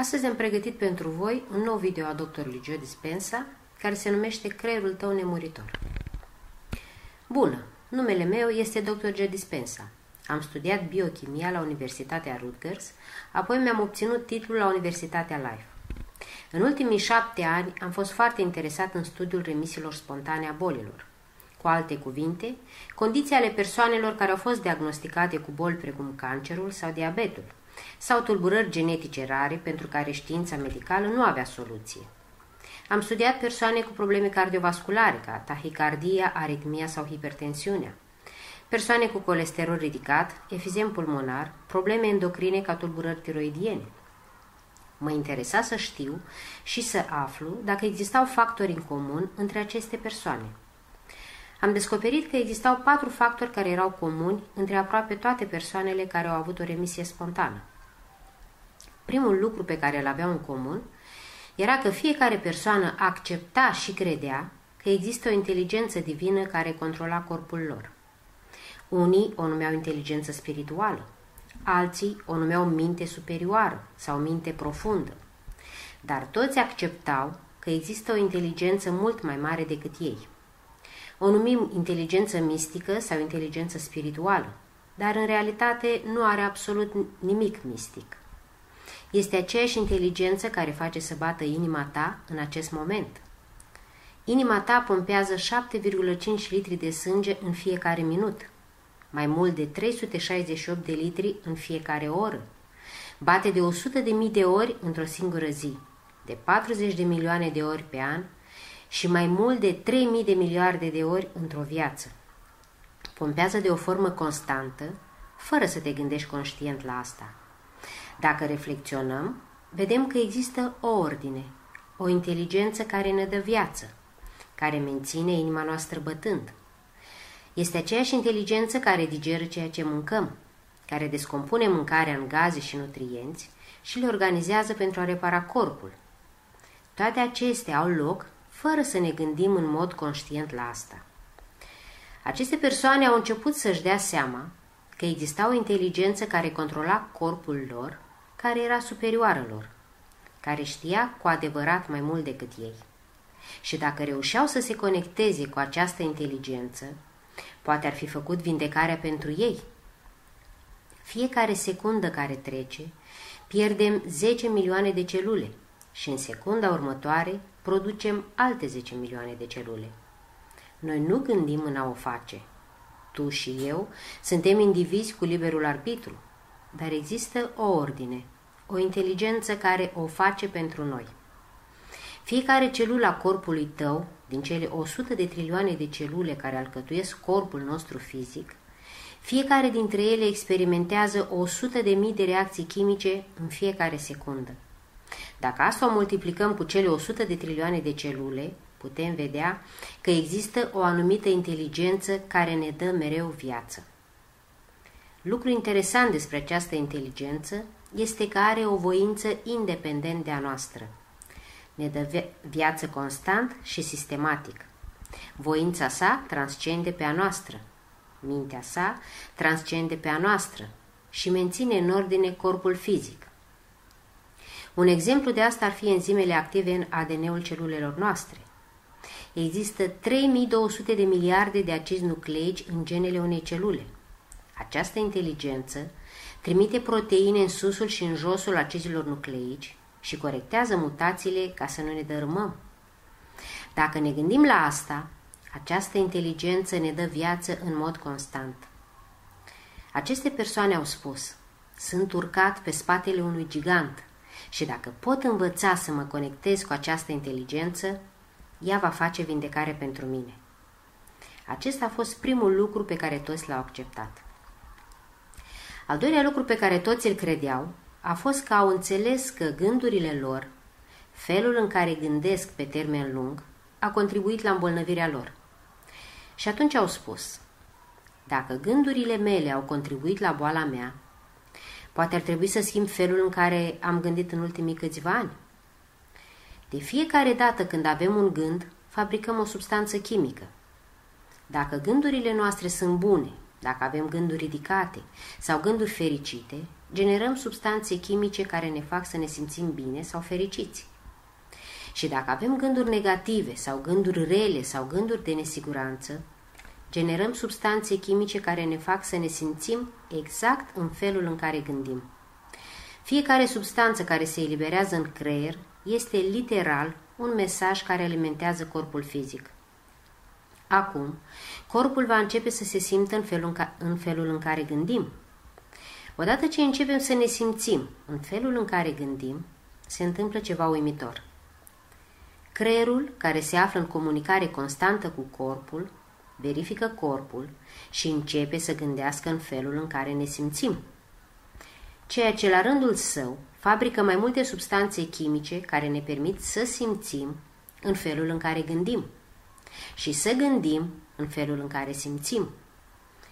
Astăzi am pregătit pentru voi un nou video a doctorului Joe Dispensa, care se numește Creierul tău nemuritor. Bună! Numele meu este Dr. Joe Dispensa. Am studiat biochimia la Universitatea Rutgers, apoi mi-am obținut titlul la Universitatea Life. În ultimii șapte ani am fost foarte interesat în studiul remisiilor spontane a bolilor. Cu alte cuvinte, condiții ale persoanelor care au fost diagnosticate cu boli precum cancerul sau diabetul, sau tulburări genetice rare pentru care știința medicală nu avea soluție. Am studiat persoane cu probleme cardiovasculare, ca tahicardia, aritmia sau hipertensiunea, persoane cu colesterol ridicat, efizem pulmonar, probleme endocrine ca tulburări tiroidiene. Mă interesa să știu și să aflu dacă existau factori în comun între aceste persoane. Am descoperit că existau patru factori care erau comuni între aproape toate persoanele care au avut o remisie spontană. Primul lucru pe care îl aveau în comun era că fiecare persoană accepta și credea că există o inteligență divină care controla corpul lor. Unii o numeau inteligență spirituală, alții o numeau minte superioară sau minte profundă, dar toți acceptau că există o inteligență mult mai mare decât ei. O numim inteligență mistică sau inteligență spirituală, dar în realitate nu are absolut nimic mistic. Este aceeași inteligență care face să bată inima ta în acest moment. Inima ta pompează 7,5 litri de sânge în fiecare minut, mai mult de 368 de litri în fiecare oră. Bate de 100 de mii de ori într-o singură zi, de 40 de milioane de ori pe an și mai mult de 3000 de miliarde de ori într-o viață. Pompează de o formă constantă, fără să te gândești conștient la asta. Dacă reflecționăm, vedem că există o ordine, o inteligență care ne dă viață, care menține inima noastră bătând. Este aceeași inteligență care digeră ceea ce mâncăm, care descompune mâncarea în gaze și nutrienți și le organizează pentru a repara corpul. Toate acestea au loc fără să ne gândim în mod conștient la asta. Aceste persoane au început să-și dea seama că exista o inteligență care controla corpul lor care era superioară lor, care știa cu adevărat mai mult decât ei. Și dacă reușeau să se conecteze cu această inteligență, poate ar fi făcut vindecarea pentru ei. Fiecare secundă care trece, pierdem 10 milioane de celule și în secunda următoare producem alte 10 milioane de celule. Noi nu gândim în a o face. Tu și eu suntem indivizi cu liberul arbitru dar există o ordine, o inteligență care o face pentru noi. Fiecare celulă a corpului tău, din cele 100 de trilioane de celule care alcătuiesc corpul nostru fizic, fiecare dintre ele experimentează 100 de mii de reacții chimice în fiecare secundă. Dacă asta o multiplicăm cu cele 100 de trilioane de celule, putem vedea că există o anumită inteligență care ne dă mereu viață. Lucru interesant despre această inteligență este că are o voință independent de a noastră. Ne dă viață constant și sistematic. Voința sa transcende pe a noastră. Mintea sa transcende pe a noastră și menține în ordine corpul fizic. Un exemplu de asta ar fi enzimele active în ADN-ul celulelor noastre. Există 3200 de miliarde de acizi nucleici în genele unei celule – această inteligență trimite proteine în susul și în josul acizilor nucleici și corectează mutațiile ca să nu ne dărâmăm. Dacă ne gândim la asta, această inteligență ne dă viață în mod constant. Aceste persoane au spus, sunt urcat pe spatele unui gigant și dacă pot învăța să mă conectez cu această inteligență, ea va face vindecare pentru mine. Acesta a fost primul lucru pe care toți l-au acceptat. Al doilea lucru pe care toți îl credeau a fost că au înțeles că gândurile lor, felul în care gândesc pe termen lung, a contribuit la îmbolnăvirea lor. Și atunci au spus, dacă gândurile mele au contribuit la boala mea, poate ar trebui să schimb felul în care am gândit în ultimii câțiva ani. De fiecare dată când avem un gând, fabricăm o substanță chimică. Dacă gândurile noastre sunt bune dacă avem gânduri ridicate sau gânduri fericite, generăm substanțe chimice care ne fac să ne simțim bine sau fericiți. Și dacă avem gânduri negative sau gânduri rele sau gânduri de nesiguranță, generăm substanțe chimice care ne fac să ne simțim exact în felul în care gândim. Fiecare substanță care se eliberează în creier este literal un mesaj care alimentează corpul fizic. Acum, corpul va începe să se simtă în felul în, ca, în felul în care gândim. Odată ce începem să ne simțim în felul în care gândim, se întâmplă ceva uimitor. Creierul, care se află în comunicare constantă cu corpul, verifică corpul și începe să gândească în felul în care ne simțim. Ceea ce la rândul său fabrică mai multe substanțe chimice care ne permit să simțim în felul în care gândim și să gândim în felul în care simțim.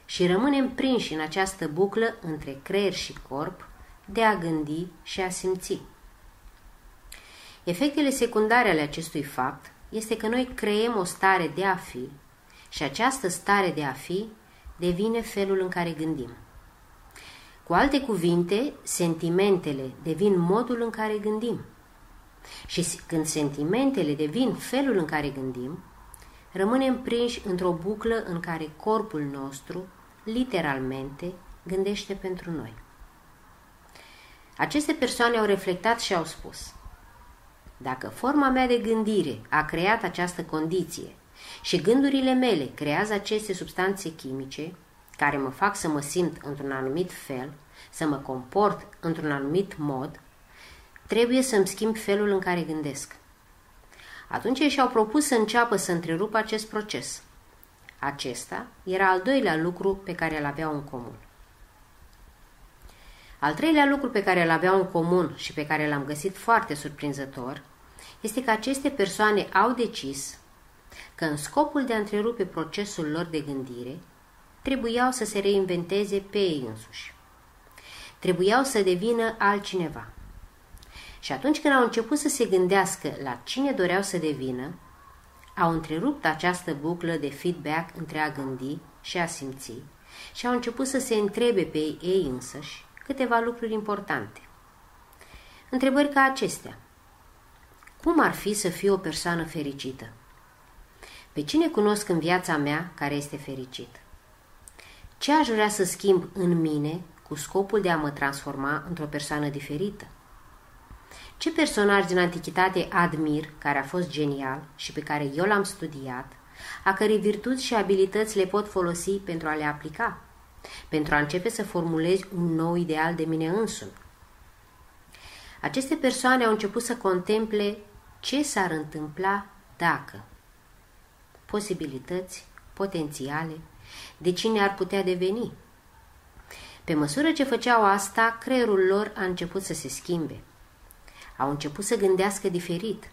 Și rămânem prinși în această buclă între creier și corp de a gândi și a simți. Efectele secundare ale acestui fapt este că noi creăm o stare de a fi și această stare de a fi devine felul în care gândim. Cu alte cuvinte, sentimentele devin modul în care gândim. Și când sentimentele devin felul în care gândim, rămânem prinși într-o buclă în care corpul nostru, literalmente, gândește pentru noi. Aceste persoane au reflectat și au spus Dacă forma mea de gândire a creat această condiție și gândurile mele creează aceste substanțe chimice care mă fac să mă simt într-un anumit fel, să mă comport într-un anumit mod, trebuie să-mi schimb felul în care gândesc. Atunci ei și-au propus să înceapă să întrerupă acest proces. Acesta era al doilea lucru pe care îl aveau în comun. Al treilea lucru pe care îl aveau în comun și pe care l-am găsit foarte surprinzător este că aceste persoane au decis că în scopul de a întrerupe procesul lor de gândire, trebuiau să se reinventeze pe ei însuși. Trebuiau să devină altcineva. Și atunci când au început să se gândească la cine doreau să devină, au întrerupt această buclă de feedback între a gândi și a simți și au început să se întrebe pe ei însăși câteva lucruri importante. Întrebări ca acestea. Cum ar fi să fiu o persoană fericită? Pe cine cunosc în viața mea care este fericit? Ce aș vrea să schimb în mine cu scopul de a mă transforma într-o persoană diferită? Ce personaj din antichitate admir, care a fost genial și pe care eu l-am studiat, a cărei virtuți și abilități le pot folosi pentru a le aplica, pentru a începe să formulez un nou ideal de mine însumi? Aceste persoane au început să contemple ce s-ar întâmpla dacă posibilități, potențiale, de cine ar putea deveni. Pe măsură ce făceau asta, creierul lor a început să se schimbe. Au început să gândească diferit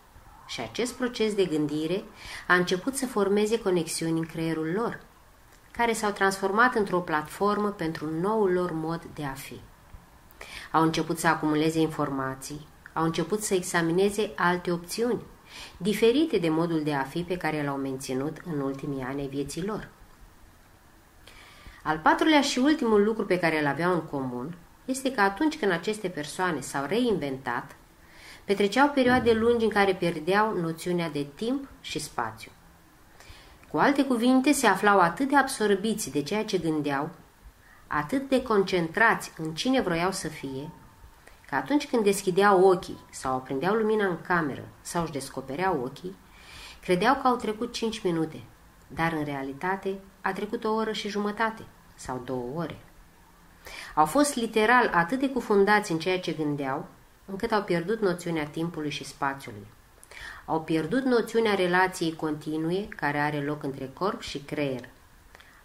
și acest proces de gândire a început să formeze conexiuni în creierul lor, care s-au transformat într-o platformă pentru noul lor mod de a fi. Au început să acumuleze informații, au început să examineze alte opțiuni, diferite de modul de a fi pe care l-au menținut în ultimii ani ai vieții lor. Al patrulea și ultimul lucru pe care îl aveau în comun este că atunci când aceste persoane s-au reinventat, petreceau perioade lungi în care pierdeau noțiunea de timp și spațiu. Cu alte cuvinte, se aflau atât de absorbiți de ceea ce gândeau, atât de concentrați în cine vroiau să fie, că atunci când deschideau ochii sau aprindeau lumina în cameră sau își descopereau ochii, credeau că au trecut cinci minute, dar în realitate a trecut o oră și jumătate sau două ore. Au fost literal atât de cufundați în ceea ce gândeau, încât au pierdut noțiunea timpului și spațiului. Au pierdut noțiunea relației continue care are loc între corp și creier.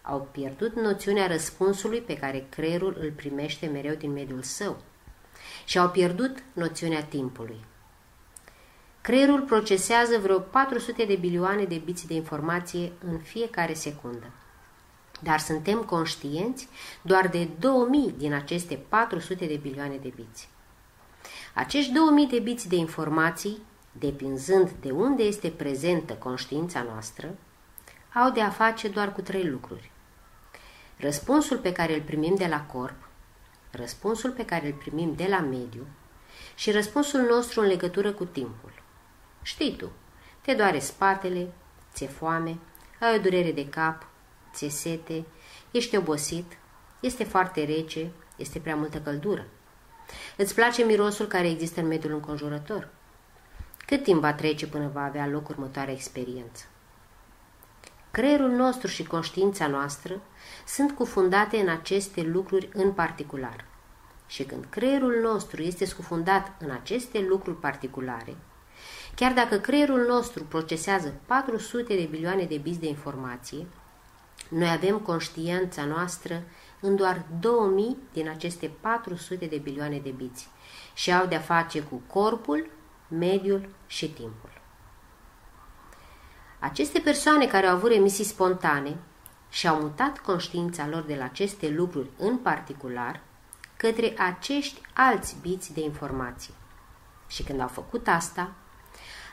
Au pierdut noțiunea răspunsului pe care creierul îl primește mereu din mediul său și au pierdut noțiunea timpului. Creierul procesează vreo 400 de bilioane de biți de informație în fiecare secundă. Dar suntem conștienți doar de 2000 din aceste 400 de bilioane de biți. Acești 2000 de biți de informații, depinzând de unde este prezentă conștiința noastră, au de a face doar cu trei lucruri. Răspunsul pe care îl primim de la corp, răspunsul pe care îl primim de la mediu și răspunsul nostru în legătură cu timpul. Știi tu, te doare spatele, ți-e foame, ai o durere de cap, ți-e sete, ești obosit, este foarte rece, este prea multă căldură. Îți place mirosul care există în mediul înconjurător? Cât timp va trece până va avea loc următoarea experiență? Creierul nostru și conștiința noastră sunt cufundate în aceste lucruri în particular. Și când creierul nostru este scufundat în aceste lucruri particulare, chiar dacă creierul nostru procesează 400 de bilioane de biți de informație, noi avem conștiința noastră în doar 2000 din aceste 400 de bilioane de biți și au de-a face cu corpul, mediul și timpul. Aceste persoane care au avut emisii spontane și-au mutat conștiința lor de la aceste lucruri în particular către acești alți biți de informații. Și când au făcut asta,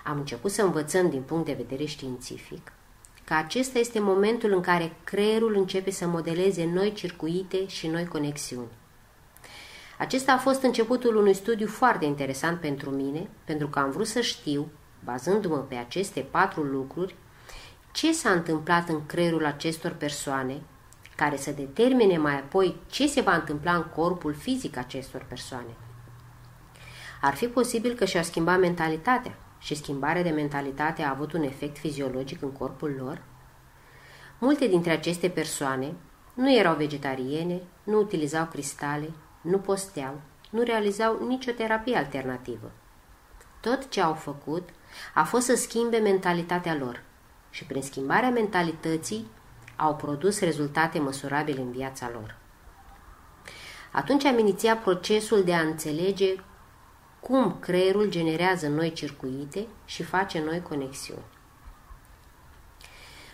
am început să învățăm din punct de vedere științific că acesta este momentul în care creierul începe să modeleze noi circuite și noi conexiuni. Acesta a fost începutul unui studiu foarte interesant pentru mine, pentru că am vrut să știu, bazându-mă pe aceste patru lucruri, ce s-a întâmplat în creierul acestor persoane, care să determine mai apoi ce se va întâmpla în corpul fizic acestor persoane. Ar fi posibil că și-ar schimba mentalitatea, și schimbarea de mentalitate a avut un efect fiziologic în corpul lor? Multe dintre aceste persoane nu erau vegetariene, nu utilizau cristale, nu posteau, nu realizau nicio terapie alternativă. Tot ce au făcut a fost să schimbe mentalitatea lor și prin schimbarea mentalității au produs rezultate măsurabile în viața lor. Atunci am inițiat procesul de a înțelege cum creierul generează noi circuite și face noi conexiuni.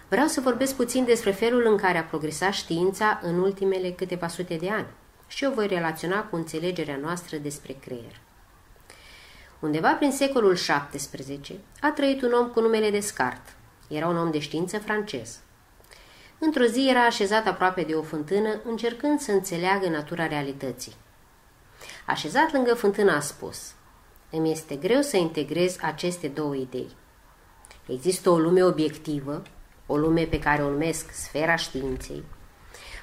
Vreau să vorbesc puțin despre felul în care a progresat știința în ultimele câteva sute de ani și o voi relaționa cu înțelegerea noastră despre creier. Undeva prin secolul XVII a trăit un om cu numele Descartes. Era un om de știință francez. Într-o zi era așezat aproape de o fântână, încercând să înțeleagă natura realității. Așezat lângă fântână a spus, îmi este greu să integrez aceste două idei. Există o lume obiectivă, o lume pe care o numesc sfera științei,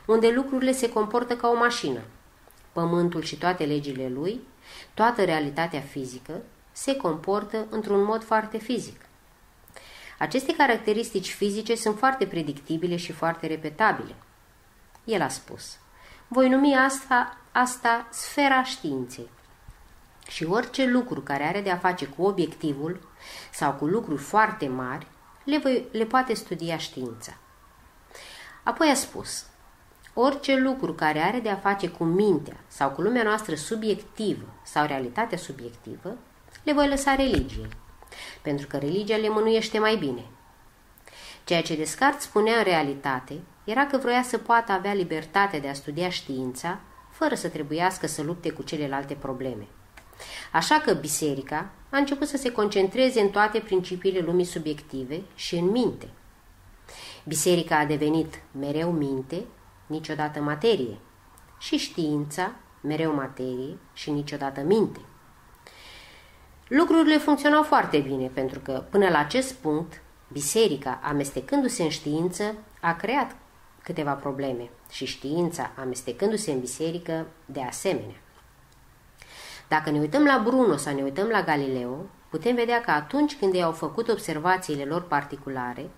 unde lucrurile se comportă ca o mașină. Pământul și toate legile lui, toată realitatea fizică, se comportă într-un mod foarte fizic. Aceste caracteristici fizice sunt foarte predictibile și foarte repetabile. El a spus, voi numi asta, asta sfera științei. Și orice lucru care are de a face cu obiectivul sau cu lucruri foarte mari, le, voi, le poate studia știința. Apoi a spus, orice lucru care are de a face cu mintea sau cu lumea noastră subiectivă sau realitatea subiectivă, le voi lăsa religiei, pentru că religia le mânuiește mai bine. Ceea ce Descartes spunea în realitate era că vroia să poată avea libertate de a studia știința fără să trebuiască să lupte cu celelalte probleme. Așa că biserica a început să se concentreze în toate principiile lumii subiective și în minte. Biserica a devenit mereu minte, niciodată materie, și știința mereu materie și niciodată minte. Lucrurile funcționau foarte bine pentru că, până la acest punct, biserica, amestecându-se în știință, a creat câteva probleme și știința, amestecându-se în biserică, de asemenea. Dacă ne uităm la Bruno sau ne uităm la Galileo, putem vedea că atunci când ei au făcut observațiile lor particulare,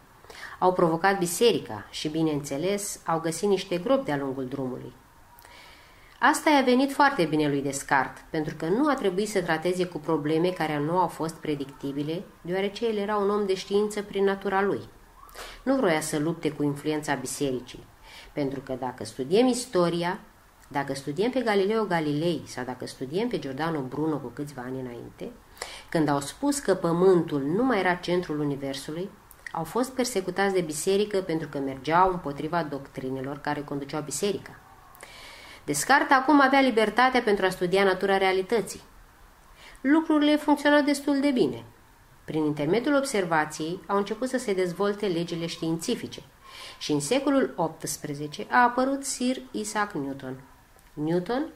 au provocat biserica și, bineînțeles, au găsit niște gropi de-a lungul drumului. Asta i-a venit foarte bine lui Descartes, pentru că nu a trebuit să trateze cu probleme care nu au fost predictibile, deoarece el era un om de știință prin natura lui. Nu vroia să lupte cu influența bisericii, pentru că dacă studiem istoria, dacă studiem pe Galileo Galilei sau dacă studiem pe Giordano Bruno cu câțiva ani înainte, când au spus că Pământul nu mai era centrul Universului, au fost persecutați de biserică pentru că mergeau împotriva doctrinelor care conduceau biserica. Descartes acum avea libertatea pentru a studia natura realității. Lucrurile funcționau destul de bine. Prin intermediul observației au început să se dezvolte legile științifice și în secolul XVIII a apărut Sir Isaac Newton, Newton,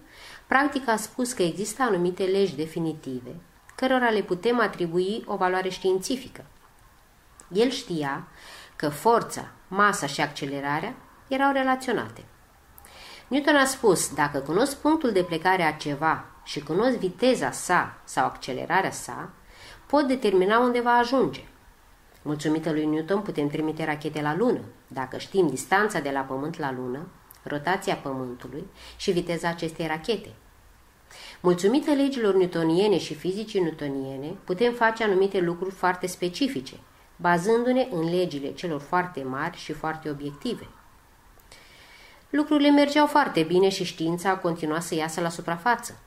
practic a spus că există anumite legi definitive, cărora le putem atribui o valoare științifică. El știa că forța, masa și accelerarea erau relaționate. Newton a spus, dacă cunosc punctul de plecare a ceva și cunosc viteza sa sau accelerarea sa, pot determina unde va ajunge. Mulțumită lui Newton putem trimite rachete la lună, dacă știm distanța de la Pământ la lună, rotația Pământului și viteza acestei rachete. Mulțumită legilor newtoniene și fizicii newtoniene, putem face anumite lucruri foarte specifice, bazându-ne în legile celor foarte mari și foarte obiective. Lucrurile mergeau foarte bine și știința a continuat să iasă la suprafață.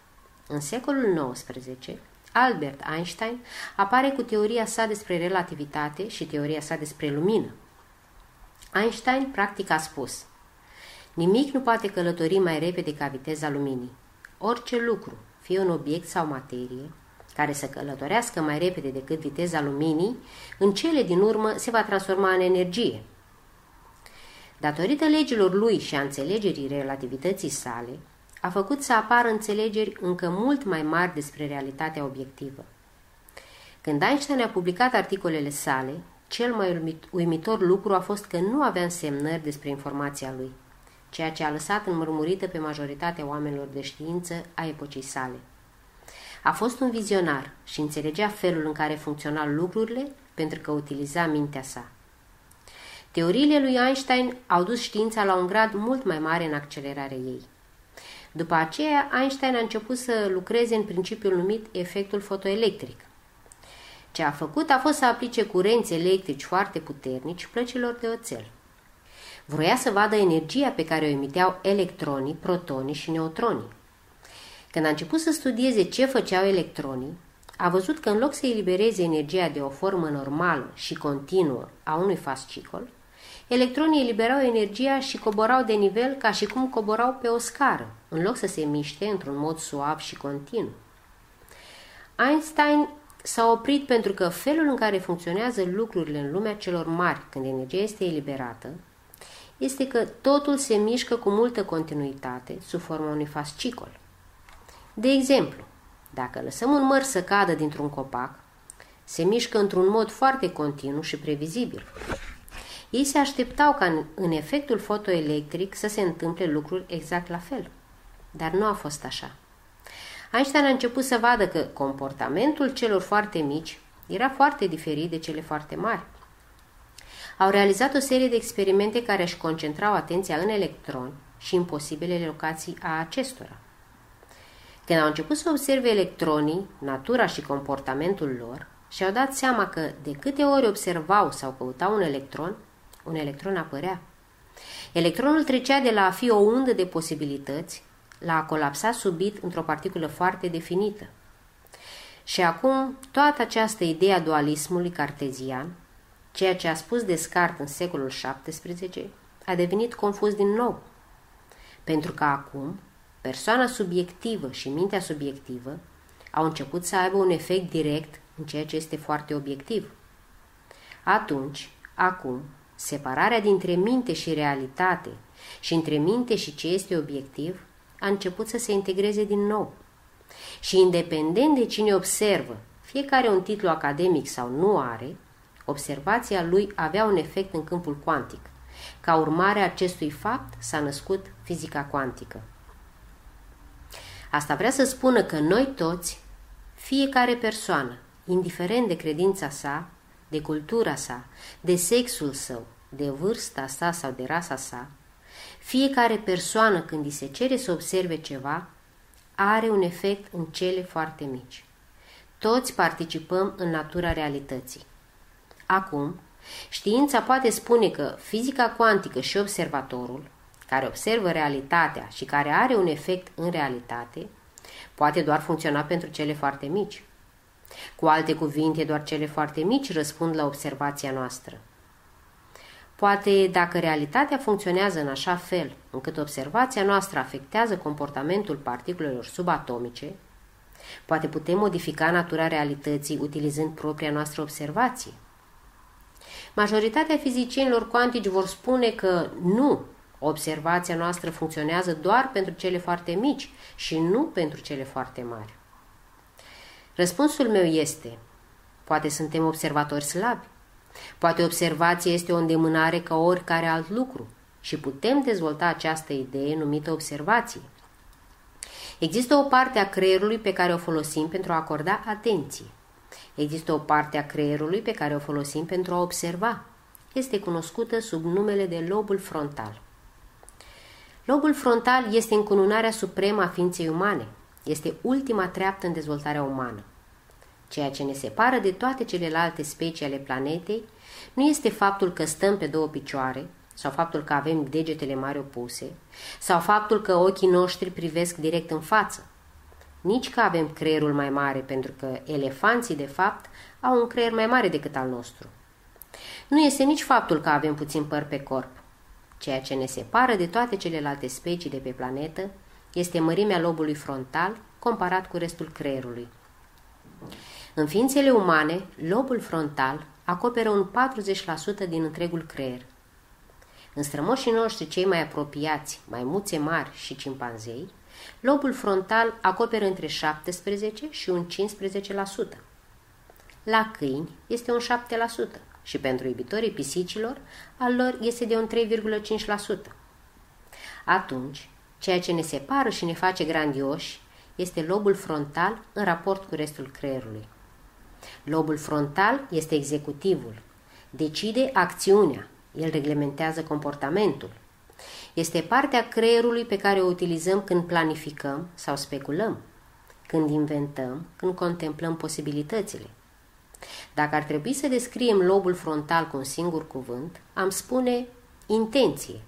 În secolul XIX, Albert Einstein apare cu teoria sa despre relativitate și teoria sa despre lumină. Einstein practic a spus Nimic nu poate călători mai repede ca viteza luminii. Orice lucru, fie un obiect sau materie, care să călătorească mai repede decât viteza luminii, în cele din urmă se va transforma în energie. Datorită legilor lui și a înțelegerii relativității sale, a făcut să apară înțelegeri încă mult mai mari despre realitatea obiectivă. Când Einstein a publicat articolele sale, cel mai uimitor lucru a fost că nu avea însemnări despre informația lui, ceea ce a lăsat înmărmurită pe majoritatea oamenilor de știință a epocii sale. A fost un vizionar și înțelegea felul în care funcționau lucrurile pentru că utiliza mintea sa. Teoriile lui Einstein au dus știința la un grad mult mai mare în accelerarea ei. După aceea, Einstein a început să lucreze în principiul numit efectul fotoelectric. Ce a făcut a fost să aplice curenți electrici foarte puternici plăcilor de oțel. Vroia să vadă energia pe care o emiteau electronii, protonii și neutronii. Când a început să studieze ce făceau electronii, a văzut că în loc să elibereze energia de o formă normală și continuă a unui fascicol, Electronii eliberau energia și coborau de nivel ca și cum coborau pe o scară, în loc să se miște într-un mod suav și continuu. Einstein s-a oprit pentru că felul în care funcționează lucrurile în lumea celor mari când energia este eliberată este că totul se mișcă cu multă continuitate sub forma unui fascicol. De exemplu, dacă lăsăm un măr să cadă dintr-un copac, se mișcă într-un mod foarte continuu și previzibil. Ei se așteptau ca în, în efectul fotoelectric să se întâmple lucruri exact la fel. Dar nu a fost așa. Einstein a început să vadă că comportamentul celor foarte mici era foarte diferit de cele foarte mari. Au realizat o serie de experimente care își concentrau atenția în electroni și în posibile locații a acestora. Când au început să observe electronii, natura și comportamentul lor, și-au dat seama că de câte ori observau sau căutau un electron, un electron apărea. Electronul trecea de la a fi o undă de posibilități la a colapsa subit într-o particulă foarte definită. Și acum, toată această idee a dualismului cartezian, ceea ce a spus Descartes în secolul XVII, a devenit confuz din nou. Pentru că acum, persoana subiectivă și mintea subiectivă au început să aibă un efect direct în ceea ce este foarte obiectiv. Atunci, acum, Separarea dintre minte și realitate și între minte și ce este obiectiv a început să se integreze din nou. Și independent de cine observă, fiecare un titlu academic sau nu are, observația lui avea un efect în câmpul cuantic. Ca urmare a acestui fapt s-a născut fizica cuantică. Asta vrea să spună că noi toți, fiecare persoană, indiferent de credința sa, de cultura sa, de sexul său, de vârsta sa sau de rasa sa, fiecare persoană când îi se cere să observe ceva, are un efect în cele foarte mici. Toți participăm în natura realității. Acum, știința poate spune că fizica cuantică și observatorul, care observă realitatea și care are un efect în realitate, poate doar funcționa pentru cele foarte mici. Cu alte cuvinte, doar cele foarte mici răspund la observația noastră. Poate dacă realitatea funcționează în așa fel încât observația noastră afectează comportamentul particulelor subatomice, poate putem modifica natura realității utilizând propria noastră observație. Majoritatea fizicienilor cuantici vor spune că nu, Observația noastră funcționează doar pentru cele foarte mici și nu pentru cele foarte mari. Răspunsul meu este, poate suntem observatori slabi, poate observația este o îndemânare ca oricare alt lucru și putem dezvolta această idee numită observație. Există o parte a creierului pe care o folosim pentru a acorda atenție. Există o parte a creierului pe care o folosim pentru a observa. Este cunoscută sub numele de lobul frontal. Lobul frontal este încununarea supremă a ființei umane. Este ultima treaptă în dezvoltarea umană. Ceea ce ne separă de toate celelalte specii ale planetei nu este faptul că stăm pe două picioare, sau faptul că avem degetele mari opuse, sau faptul că ochii noștri privesc direct în față. Nici că avem creierul mai mare, pentru că elefanții, de fapt, au un creier mai mare decât al nostru. Nu este nici faptul că avem puțin păr pe corp. Ceea ce ne separă de toate celelalte specii de pe planetă este mărimea lobului frontal comparat cu restul creierului. În ființele umane, lobul frontal acoperă un 40% din întregul creier. În strămoșii noștri cei mai apropiați, maimuțe mari și cimpanzei, lobul frontal acoperă între 17 și un 15%. La câini este un 7% și pentru iubitorii pisicilor, al lor este de un 3,5%. Atunci, ceea ce ne separă și ne face grandioși este lobul frontal în raport cu restul creierului. Lobul frontal este executivul. Decide acțiunea. El reglementează comportamentul. Este partea creierului pe care o utilizăm când planificăm sau speculăm, când inventăm, când contemplăm posibilitățile. Dacă ar trebui să descriem lobul frontal cu un singur cuvânt, am spune intenție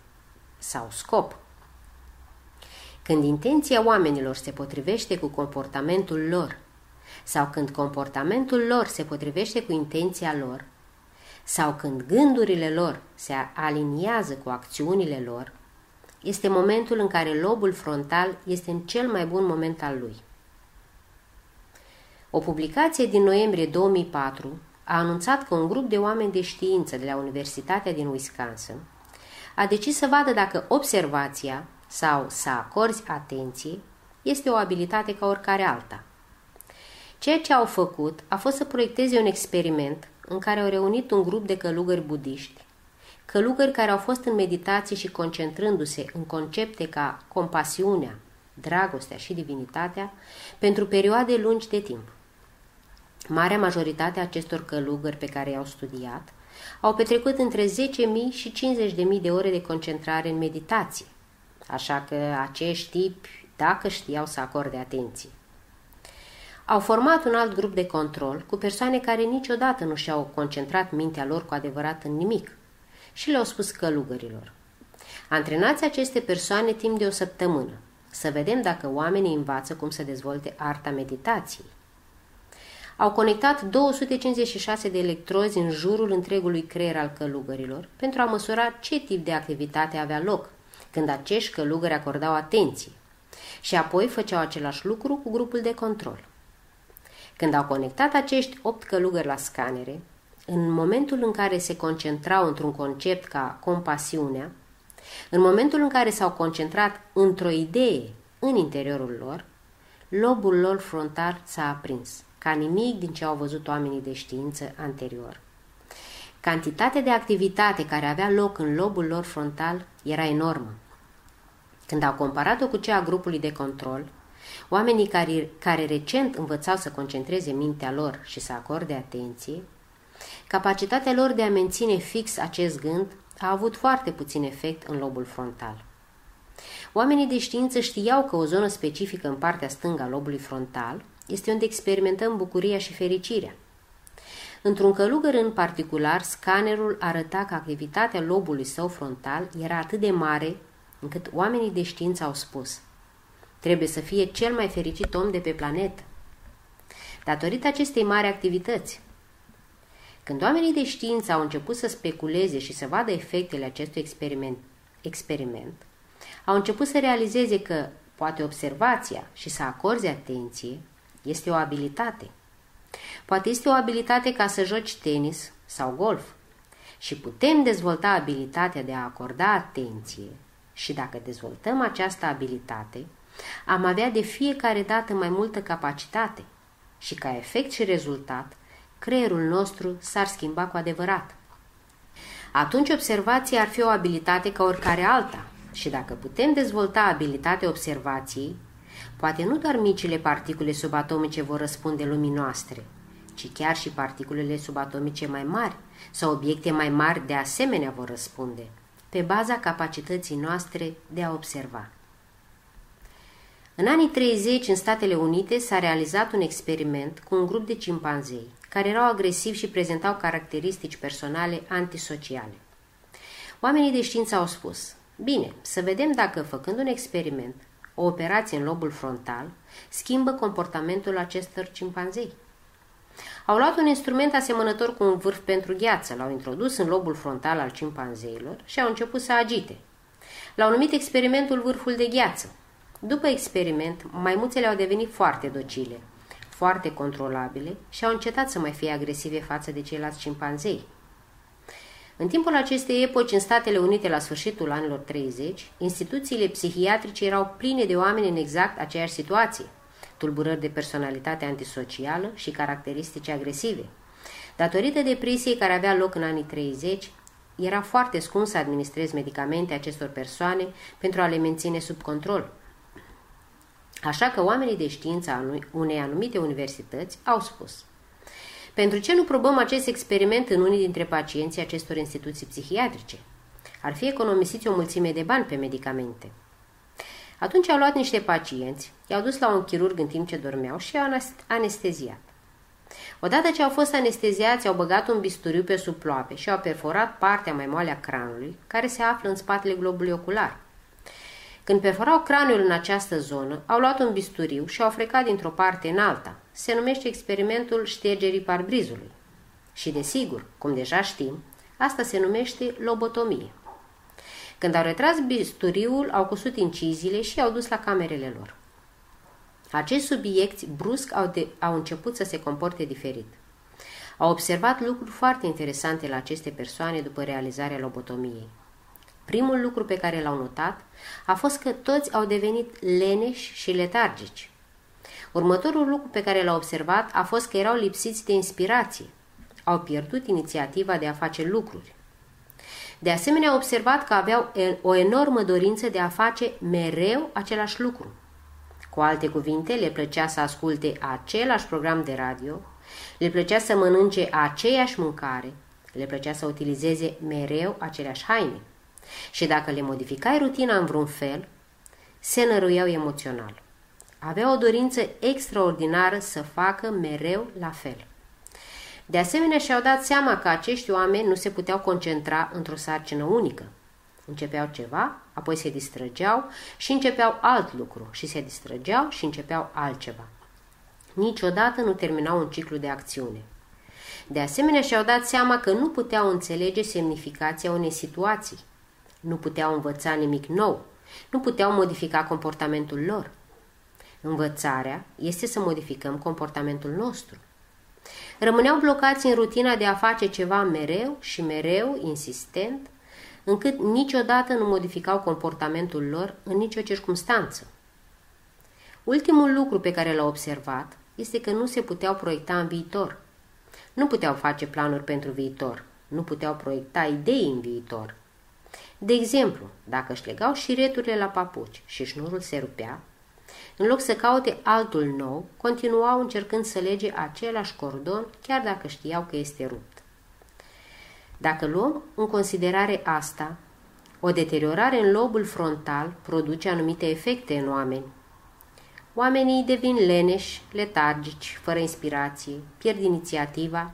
sau scop. Când intenția oamenilor se potrivește cu comportamentul lor sau când comportamentul lor se potrivește cu intenția lor, sau când gândurile lor se aliniază cu acțiunile lor, este momentul în care lobul frontal este în cel mai bun moment al lui. O publicație din noiembrie 2004 a anunțat că un grup de oameni de știință de la Universitatea din Wisconsin a decis să vadă dacă observația sau să acorzi atenție este o abilitate ca oricare alta. Ceea ce au făcut a fost să proiecteze un experiment în care au reunit un grup de călugări budiști, călugări care au fost în meditație și concentrându-se în concepte ca compasiunea, dragostea și divinitatea pentru perioade lungi de timp. Marea majoritate a acestor călugări pe care i-au studiat au petrecut între 10.000 și 50.000 de ore de concentrare în meditație, așa că acești tipi, dacă știau să acorde atenție. Au format un alt grup de control cu persoane care niciodată nu și-au concentrat mintea lor cu adevărat în nimic și le-au spus călugărilor. Antrenați aceste persoane timp de o săptămână, să vedem dacă oamenii învață cum să dezvolte arta meditației. Au conectat 256 de electrozi în jurul întregului creier al călugărilor pentru a măsura ce tip de activitate avea loc când acești călugări acordau atenție și apoi făceau același lucru cu grupul de control. Când au conectat acești opt călugări la scanere, în momentul în care se concentrau într-un concept ca compasiunea, în momentul în care s-au concentrat într-o idee în interiorul lor, lobul lor frontal s-a aprins, ca nimic din ce au văzut oamenii de știință anterior. Cantitatea de activitate care avea loc în lobul lor frontal era enormă. Când au comparat-o cu cea a grupului de control, Oamenii care, care recent învățau să concentreze mintea lor și să acorde atenție, capacitatea lor de a menține fix acest gând a avut foarte puțin efect în lobul frontal. Oamenii de știință știau că o zonă specifică în partea stângă a lobului frontal este unde experimentăm bucuria și fericirea. Într-un călugăr în particular, scanerul arăta că activitatea lobului său frontal era atât de mare încât oamenii de știință au spus – Trebuie să fie cel mai fericit om de pe planetă. Datorită acestei mari activități, când oamenii de știință au început să speculeze și să vadă efectele acestui experiment, experiment au început să realizeze că poate observația și să acorzi atenție este o abilitate. Poate este o abilitate ca să joci tenis sau golf. Și putem dezvolta abilitatea de a acorda atenție. Și dacă dezvoltăm această abilitate, am avea de fiecare dată mai multă capacitate. Și ca efect și rezultat, creierul nostru s-ar schimba cu adevărat. Atunci observația ar fi o abilitate ca oricare alta. Și dacă putem dezvolta abilitatea observației, poate nu doar micile particule subatomice vor răspunde lumii noastre, ci chiar și particulele subatomice mai mari sau obiecte mai mari de asemenea vor răspunde, pe baza capacității noastre de a observa. În anii 30, în Statele Unite, s-a realizat un experiment cu un grup de cimpanzei, care erau agresivi și prezentau caracteristici personale antisociale. Oamenii de știință au spus, bine, să vedem dacă, făcând un experiment, o operație în lobul frontal, schimbă comportamentul acestor cimpanzei. Au luat un instrument asemănător cu un vârf pentru gheață, l-au introdus în lobul frontal al cimpanzeilor și au început să agite. L-au numit experimentul vârful de gheață. După experiment, maimuțele au devenit foarte docile, foarte controlabile și au încetat să mai fie agresive față de ceilalți cimpanzei. În timpul acestei epoci, în Statele Unite, la sfârșitul anilor 30, instituțiile psihiatrice erau pline de oameni în exact aceeași situație, tulburări de personalitate antisocială și caracteristici agresive. Datorită depresiei care avea loc în anii 30, era foarte scump să administrezi medicamente acestor persoane pentru a le menține sub control. Așa că oamenii de știință a unei anumite universități au spus Pentru ce nu probăm acest experiment în unii dintre pacienții acestor instituții psihiatrice? Ar fi economisiți o mulțime de bani pe medicamente. Atunci au luat niște pacienți, i-au dus la un chirurg în timp ce dormeau și i-au anesteziat. Odată ce au fost anesteziați, au băgat un bisturiu pe sub ploape și au perforat partea mai moale a cranului, care se află în spatele globului ocular. Când perforau craniul în această zonă, au luat un bisturiu și au frecat dintr-o parte în alta. Se numește experimentul ștergerii parbrizului. Și desigur, cum deja știm, asta se numește lobotomie. Când au retras bisturiul, au cusut inciziile și au dus la camerele lor. Acești subiecti brusc au, de, au început să se comporte diferit. Au observat lucruri foarte interesante la aceste persoane după realizarea lobotomiei. Primul lucru pe care l-au notat a fost că toți au devenit leneși și letargici. Următorul lucru pe care l-au observat a fost că erau lipsiți de inspirație. Au pierdut inițiativa de a face lucruri. De asemenea, au observat că aveau o enormă dorință de a face mereu același lucru. Cu alte cuvinte, le plăcea să asculte același program de radio, le plăcea să mănânce aceeași mâncare, le plăcea să utilizeze mereu aceleași haine. Și dacă le modificai rutina în vreun fel, se năruiau emoțional. Aveau o dorință extraordinară să facă mereu la fel. De asemenea, și-au dat seama că acești oameni nu se puteau concentra într-o sarcină unică. Începeau ceva, apoi se distrăgeau și începeau alt lucru și se distrăgeau și începeau altceva. Niciodată nu terminau un ciclu de acțiune. De asemenea, și-au dat seama că nu puteau înțelege semnificația unei situații. Nu puteau învăța nimic nou. Nu puteau modifica comportamentul lor. Învățarea este să modificăm comportamentul nostru. Rămâneau blocați în rutina de a face ceva mereu și mereu, insistent, încât niciodată nu modificau comportamentul lor în nicio circunstanță. Ultimul lucru pe care l-au observat este că nu se puteau proiecta în viitor. Nu puteau face planuri pentru viitor, nu puteau proiecta idei în viitor. De exemplu, dacă își șlegau șireturile la papuci și șnurul se rupea, în loc să caute altul nou, continuau încercând să lege același cordon, chiar dacă știau că este rupt. Dacă luăm în considerare asta, o deteriorare în lobul frontal produce anumite efecte în oameni. Oamenii devin leneși, letargici, fără inspirație, pierd inițiativa,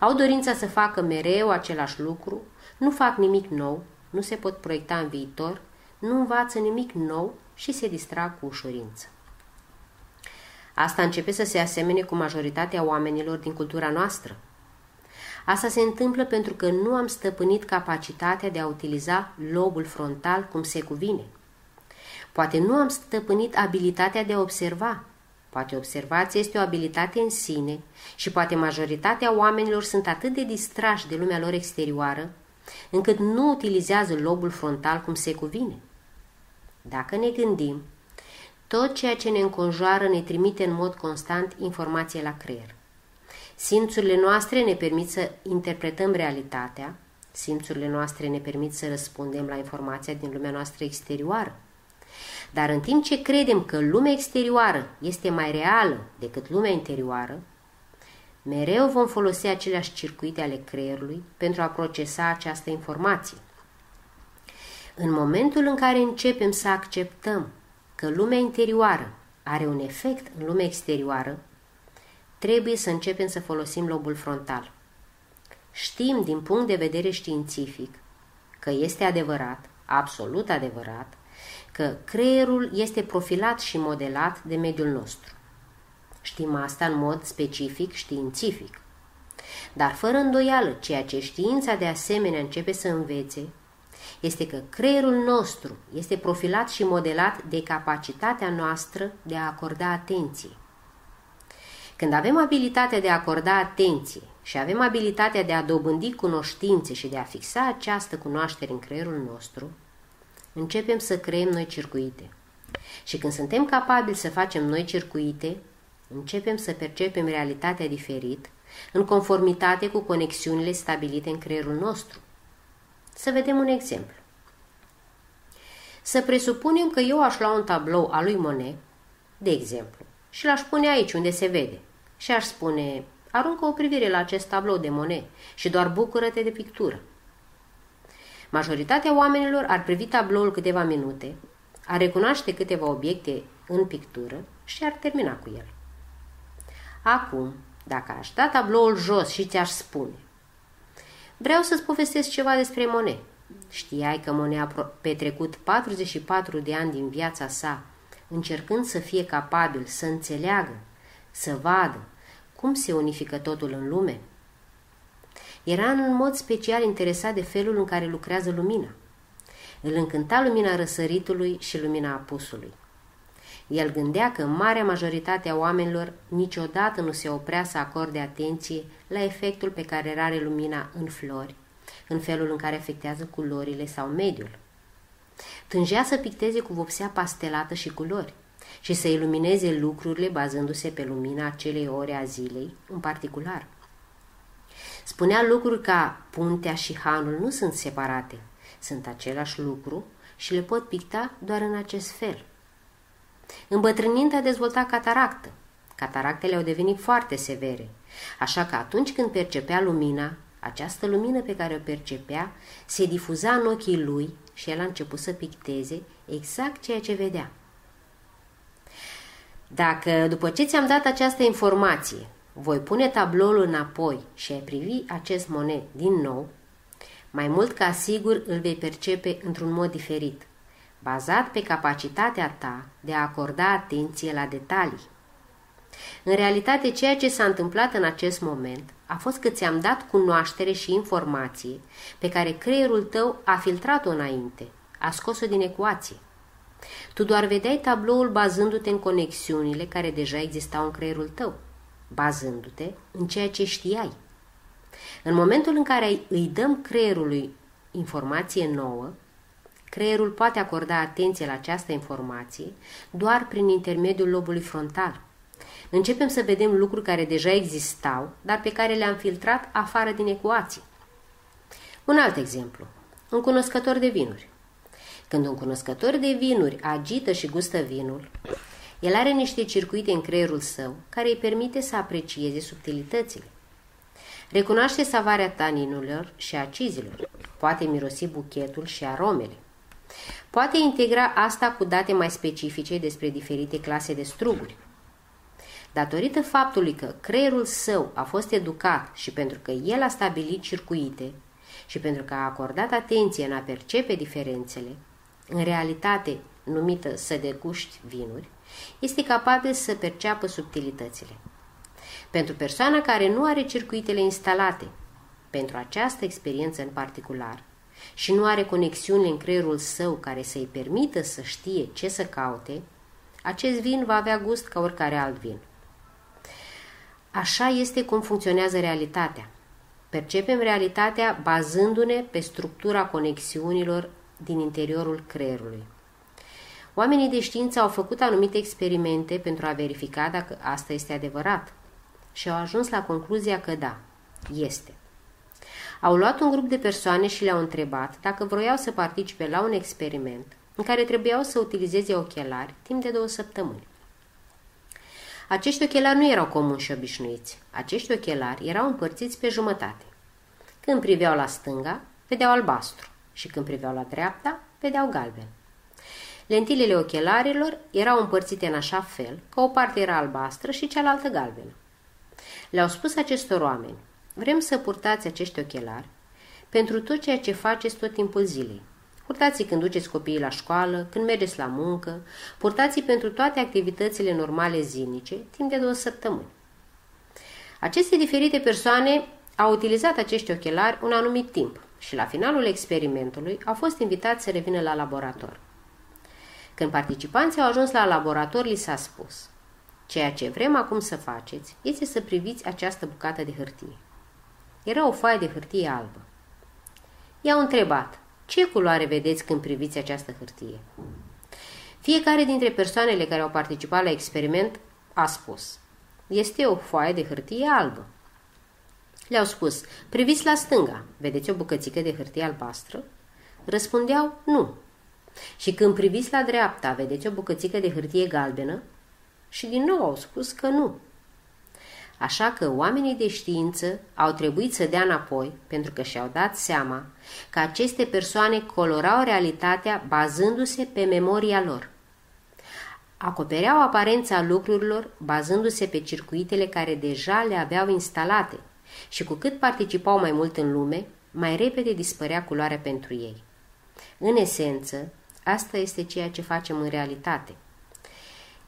au dorința să facă mereu același lucru, nu fac nimic nou, nu se pot proiecta în viitor, nu învață nimic nou și se distrag cu ușurință. Asta începe să se asemene cu majoritatea oamenilor din cultura noastră. Asta se întâmplă pentru că nu am stăpânit capacitatea de a utiliza lobul frontal cum se cuvine. Poate nu am stăpânit abilitatea de a observa. Poate observația este o abilitate în sine și poate majoritatea oamenilor sunt atât de distrași de lumea lor exterioară încât nu utilizează lobul frontal cum se cuvine. Dacă ne gândim, tot ceea ce ne înconjoară ne trimite în mod constant informație la creier. Simțurile noastre ne permit să interpretăm realitatea, simțurile noastre ne permit să răspundem la informația din lumea noastră exterioară. Dar în timp ce credem că lumea exterioară este mai reală decât lumea interioară, mereu vom folosi aceleași circuite ale creierului pentru a procesa această informație. În momentul în care începem să acceptăm că lumea interioară are un efect în lumea exterioară, trebuie să începem să folosim lobul frontal. Știm din punct de vedere științific că este adevărat, absolut adevărat, că creierul este profilat și modelat de mediul nostru. Știm asta în mod specific științific. Dar fără îndoială, ceea ce știința de asemenea începe să învețe este că creierul nostru este profilat și modelat de capacitatea noastră de a acorda atenție. Când avem abilitatea de a acorda atenție și avem abilitatea de a dobândi cunoștințe și de a fixa această cunoaștere în creierul nostru, începem să creăm noi circuite. Și când suntem capabili să facem noi circuite, începem să percepem realitatea diferit, în conformitate cu conexiunile stabilite în creierul nostru. Să vedem un exemplu. Să presupunem că eu aș lua un tablou al lui Monet, de exemplu, și l-aș pune aici unde se vede și aș spune, aruncă o privire la acest tablou de Monet și doar bucură-te de pictură. Majoritatea oamenilor ar privi tabloul câteva minute, ar recunoaște câteva obiecte în pictură și ar termina cu el. Acum, dacă aș da tabloul jos și ți-aș spune Vreau să-ți povestesc ceva despre Monet. Știai că Monet a petrecut 44 de ani din viața sa încercând să fie capabil să înțeleagă, să vadă cum se unifică totul în lume? Era în mod special interesat de felul în care lucrează lumina. Îl încânta lumina răsăritului și lumina apusului. El gândea că marea majoritate a oamenilor niciodată nu se oprea să acorde atenție la efectul pe care are lumina în flori, în felul în care afectează culorile sau mediul. Tângea să picteze cu vopsea pastelată și culori și să ilumineze lucrurile bazându-se pe lumina acelei ore a zilei în particular. Spunea lucruri ca puntea și hanul nu sunt separate, sunt același lucru și le pot picta doar în acest fel. Îmbătrânind a dezvoltat cataractă. Cataractele au devenit foarte severe, așa că atunci când percepea lumina, această lumină pe care o percepea se difuza în ochii lui și el a început să picteze exact ceea ce vedea. Dacă după ce ți-am dat această informație, voi pune tabloul înapoi și ai privi acest monet din nou, mai mult ca sigur îl vei percepe într-un mod diferit, bazat pe capacitatea ta de a acorda atenție la detalii. În realitate, ceea ce s-a întâmplat în acest moment a fost că ți-am dat cunoaștere și informație pe care creierul tău a filtrat-o înainte, a scos-o din ecuație. Tu doar vedeai tabloul bazându-te în conexiunile care deja existau în creierul tău, bazându-te în ceea ce știai. În momentul în care îi dăm creierului informație nouă, creierul poate acorda atenție la această informație doar prin intermediul lobului frontal. Începem să vedem lucruri care deja existau, dar pe care le-am filtrat afară din ecuație. Un alt exemplu. Un cunoscător de vinuri. Când un cunoscător de vinuri agită și gustă vinul, el are niște circuite în creierul său care îi permite să aprecieze subtilitățile. Recunoaște savarea taninilor și acizilor, poate mirosi buchetul și aromele. Poate integra asta cu date mai specifice despre diferite clase de struguri. Datorită faptului că creierul său a fost educat și pentru că el a stabilit circuite și pentru că a acordat atenție în a percepe diferențele, în realitate numită să deguști vinuri, este capabil să perceapă subtilitățile. Pentru persoana care nu are circuitele instalate, pentru această experiență în particular, și nu are conexiune în creierul său care să-i permită să știe ce să caute, acest vin va avea gust ca oricare alt vin. Așa este cum funcționează realitatea. Percepem realitatea bazându-ne pe structura conexiunilor din interiorul creierului. Oamenii de știință au făcut anumite experimente pentru a verifica dacă asta este adevărat și au ajuns la concluzia că da, este. Au luat un grup de persoane și le-au întrebat dacă vroiau să participe la un experiment în care trebuiau să utilizeze ochelari timp de două săptămâni. Acești ochelari nu erau comuni și obișnuiți. Acești ochelari erau împărțiți pe jumătate. Când priveau la stânga, vedeau albastru și când priveau la dreapta, vedeau galben. Lentilele ochelarilor erau împărțite în așa fel că o parte era albastră și cealaltă galbenă. Le-au spus acestor oameni, vrem să purtați acești ochelari pentru tot ceea ce faceți tot timpul zilei. Purtați când duceți copiii la școală, când mergeți la muncă, purtați pentru toate activitățile normale zilnice, timp de două săptămâni. Aceste diferite persoane au utilizat acești ochelari un anumit timp și la finalul experimentului au fost invitați să revină la laborator. Când participanții au ajuns la laborator, li s-a spus Ceea ce vrem acum să faceți este să priviți această bucată de hârtie. Era o foaie de hârtie albă. I-au întrebat, ce culoare vedeți când priviți această hârtie? Fiecare dintre persoanele care au participat la experiment a spus, este o foaie de hârtie albă. Le-au spus, priviți la stânga, vedeți o bucățică de hârtie albastră? Răspundeau, nu. Și când priviți la dreapta, vedeți o bucățică de hârtie galbenă? Și din nou au spus că nu. Așa că oamenii de știință au trebuit să dea înapoi pentru că și-au dat seama că aceste persoane colorau realitatea bazându-se pe memoria lor. Acopereau aparența lucrurilor bazându-se pe circuitele care deja le aveau instalate și cu cât participau mai mult în lume, mai repede dispărea culoarea pentru ei. În esență, asta este ceea ce facem în realitate –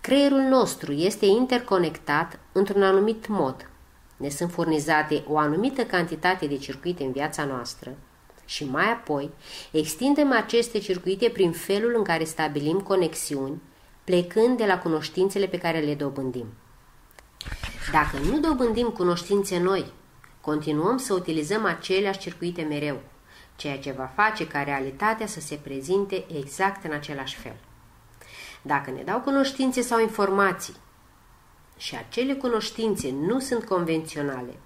Creierul nostru este interconectat într-un anumit mod. Ne sunt furnizate o anumită cantitate de circuite în viața noastră și mai apoi extindem aceste circuite prin felul în care stabilim conexiuni, plecând de la cunoștințele pe care le dobândim. Dacă nu dobândim cunoștințe noi, continuăm să utilizăm aceleași circuite mereu, ceea ce va face ca realitatea să se prezinte exact în același fel. Dacă ne dau cunoștințe sau informații și acele cunoștințe nu sunt convenționale,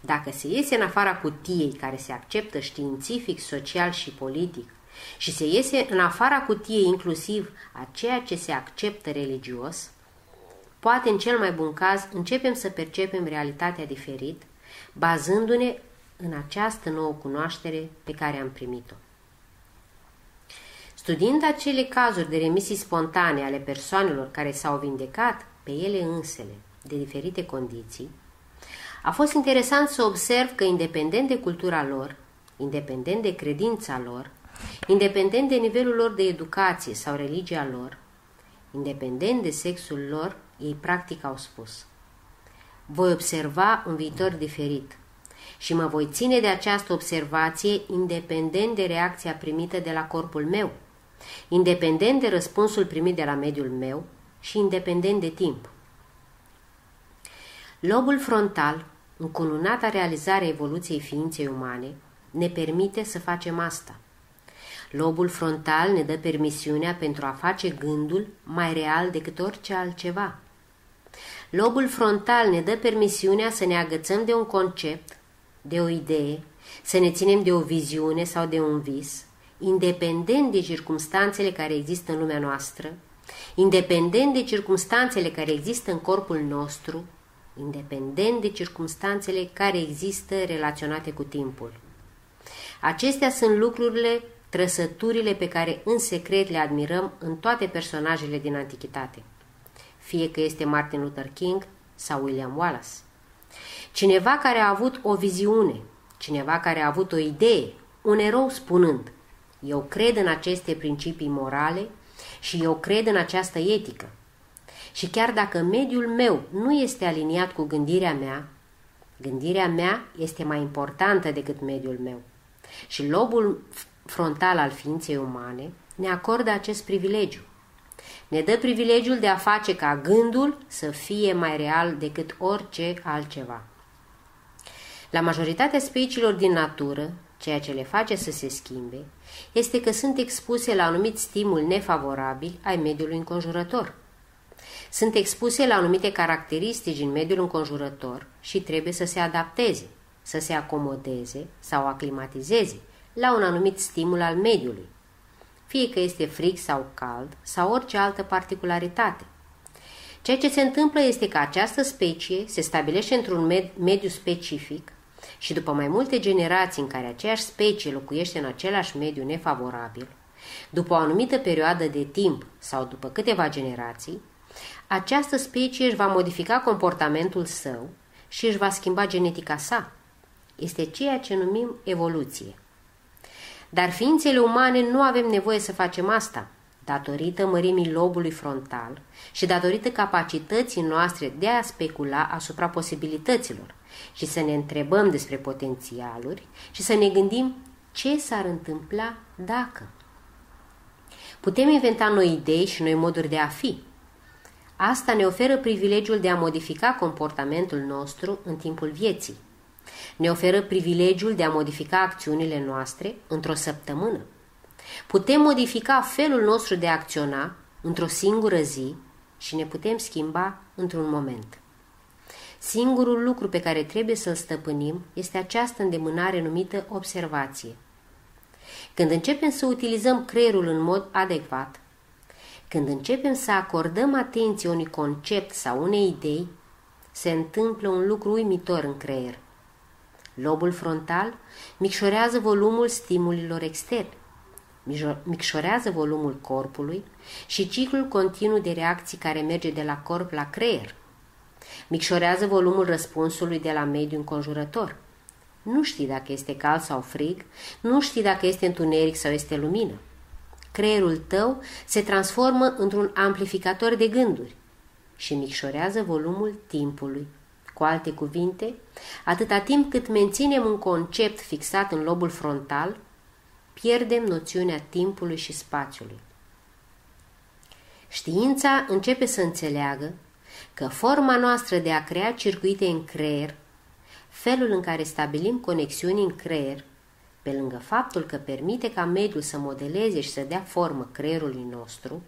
dacă se iese în afara cutiei care se acceptă științific, social și politic și se iese în afara cutiei inclusiv a ceea ce se acceptă religios, poate în cel mai bun caz începem să percepem realitatea diferit, bazându-ne în această nouă cunoaștere pe care am primit-o. Studiind acele cazuri de remisii spontane ale persoanelor care s-au vindecat pe ele însele de diferite condiții, a fost interesant să observ că independent de cultura lor, independent de credința lor, independent de nivelul lor de educație sau religia lor, independent de sexul lor, ei practic au spus Voi observa un viitor diferit și mă voi ține de această observație independent de reacția primită de la corpul meu – independent de răspunsul primit de la mediul meu și independent de timp. Lobul frontal, încununata realizarea evoluției ființei umane, ne permite să facem asta. Lobul frontal ne dă permisiunea pentru a face gândul mai real decât orice altceva. Lobul frontal ne dă permisiunea să ne agățăm de un concept, de o idee, să ne ținem de o viziune sau de un vis, independent de circumstanțele care există în lumea noastră, independent de circumstanțele care există în corpul nostru, independent de circumstanțele care există relaționate cu timpul. Acestea sunt lucrurile, trăsăturile pe care în secret le admirăm în toate personajele din antichitate, fie că este Martin Luther King sau William Wallace. Cineva care a avut o viziune, cineva care a avut o idee, un erou spunând – eu cred în aceste principii morale și eu cred în această etică. Și chiar dacă mediul meu nu este aliniat cu gândirea mea, gândirea mea este mai importantă decât mediul meu. Și lobul frontal al ființei umane ne acordă acest privilegiu. Ne dă privilegiul de a face ca gândul să fie mai real decât orice altceva. La majoritatea speciilor din natură, ceea ce le face să se schimbe, este că sunt expuse la anumit stimul nefavorabil ai mediului înconjurător. Sunt expuse la anumite caracteristici în mediul înconjurător și trebuie să se adapteze, să se acomodeze sau aclimatizeze la un anumit stimul al mediului, fie că este frig sau cald sau orice altă particularitate. Ceea ce se întâmplă este că această specie se stabilește într-un med- mediu specific și după mai multe generații în care aceeași specie locuiește în același mediu nefavorabil, după o anumită perioadă de timp sau după câteva generații, această specie își va modifica comportamentul său și își va schimba genetica sa. Este ceea ce numim evoluție. Dar ființele umane nu avem nevoie să facem asta, datorită mărimii lobului frontal și datorită capacității noastre de a specula asupra posibilităților și să ne întrebăm despre potențialuri și să ne gândim ce s-ar întâmpla dacă. Putem inventa noi idei și noi moduri de a fi. Asta ne oferă privilegiul de a modifica comportamentul nostru în timpul vieții. Ne oferă privilegiul de a modifica acțiunile noastre într-o săptămână. Putem modifica felul nostru de a acționa într-o singură zi și ne putem schimba într-un moment. Singurul lucru pe care trebuie să-l stăpânim este această îndemânare numită observație. Când începem să utilizăm creierul în mod adecvat, când începem să acordăm atenție unui concept sau unei idei, se întâmplă un lucru uimitor în creier. Lobul frontal micșorează volumul stimulilor externi, micșorează volumul corpului și ciclul continuu de reacții care merge de la corp la creier. Micșorează volumul răspunsului de la mediul înconjurător. Nu știi dacă este cald sau frig, nu știi dacă este întuneric sau este lumină. Creierul tău se transformă într-un amplificator de gânduri și micșorează volumul timpului. Cu alte cuvinte, atâta timp cât menținem un concept fixat în lobul frontal, pierdem noțiunea timpului și spațiului. Știința începe să înțeleagă că forma noastră de a crea circuite în creier, felul în care stabilim conexiuni în creier, pe lângă faptul că permite ca mediul să modeleze și să dea formă creierului nostru,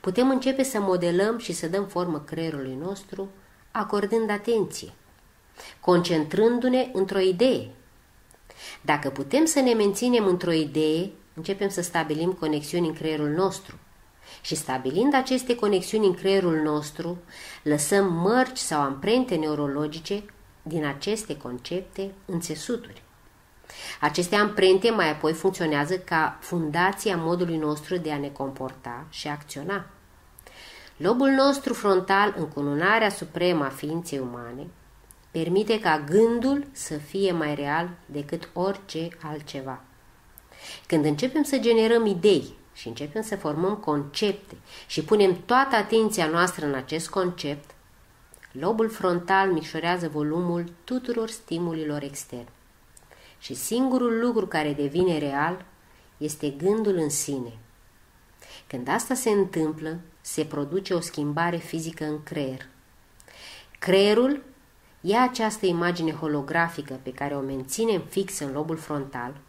putem începe să modelăm și să dăm formă creierului nostru acordând atenție, concentrându-ne într-o idee. Dacă putem să ne menținem într-o idee, începem să stabilim conexiuni în creierul nostru. Și stabilind aceste conexiuni în creierul nostru, lăsăm mărci sau amprente neurologice din aceste concepte în țesuturi. Aceste amprente mai apoi funcționează ca fundația modului nostru de a ne comporta și acționa. Lobul nostru frontal, încununarea supremă a ființei umane, permite ca gândul să fie mai real decât orice altceva. Când începem să generăm idei și începem să formăm concepte și punem toată atenția noastră în acest concept, lobul frontal micșorează volumul tuturor stimulilor externi. Și singurul lucru care devine real este gândul în sine. Când asta se întâmplă, se produce o schimbare fizică în creier. Creierul ia această imagine holografică pe care o menținem fix în lobul frontal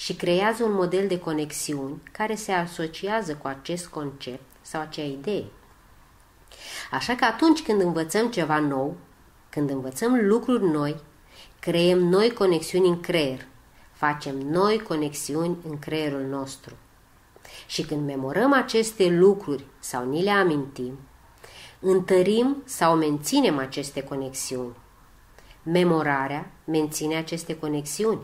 și creează un model de conexiuni care se asociază cu acest concept sau acea idee. Așa că atunci când învățăm ceva nou, când învățăm lucruri noi, creăm noi conexiuni în creier, facem noi conexiuni în creierul nostru. Și când memorăm aceste lucruri sau ni le amintim, întărim sau menținem aceste conexiuni. Memorarea menține aceste conexiuni.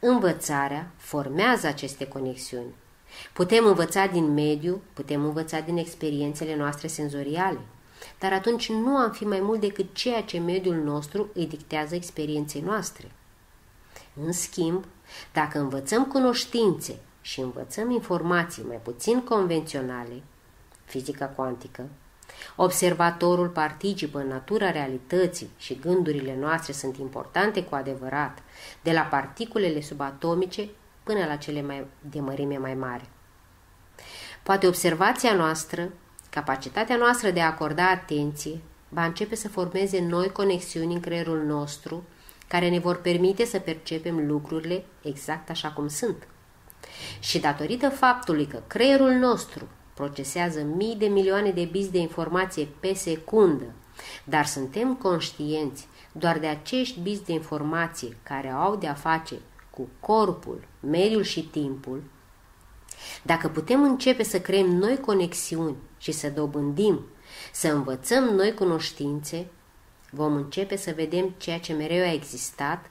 Învățarea formează aceste conexiuni. Putem învăța din mediu, putem învăța din experiențele noastre senzoriale, dar atunci nu am fi mai mult decât ceea ce mediul nostru îi dictează experienței noastre. În schimb, dacă învățăm cunoștințe și învățăm informații mai puțin convenționale, fizica cuantică, observatorul participă în natura realității și gândurile noastre sunt importante cu adevărat, de la particulele subatomice până la cele mai, de mărime mai mare. Poate observația noastră, capacitatea noastră de a acorda atenție, va începe să formeze noi conexiuni în creierul nostru, care ne vor permite să percepem lucrurile exact așa cum sunt. Și datorită faptului că creierul nostru procesează mii de milioane de biți de informație pe secundă, dar suntem conștienți doar de acești biți de informație care au de a face cu corpul, mediul și timpul, dacă putem începe să creăm noi conexiuni și să dobândim, să învățăm noi cunoștințe, vom începe să vedem ceea ce mereu a existat,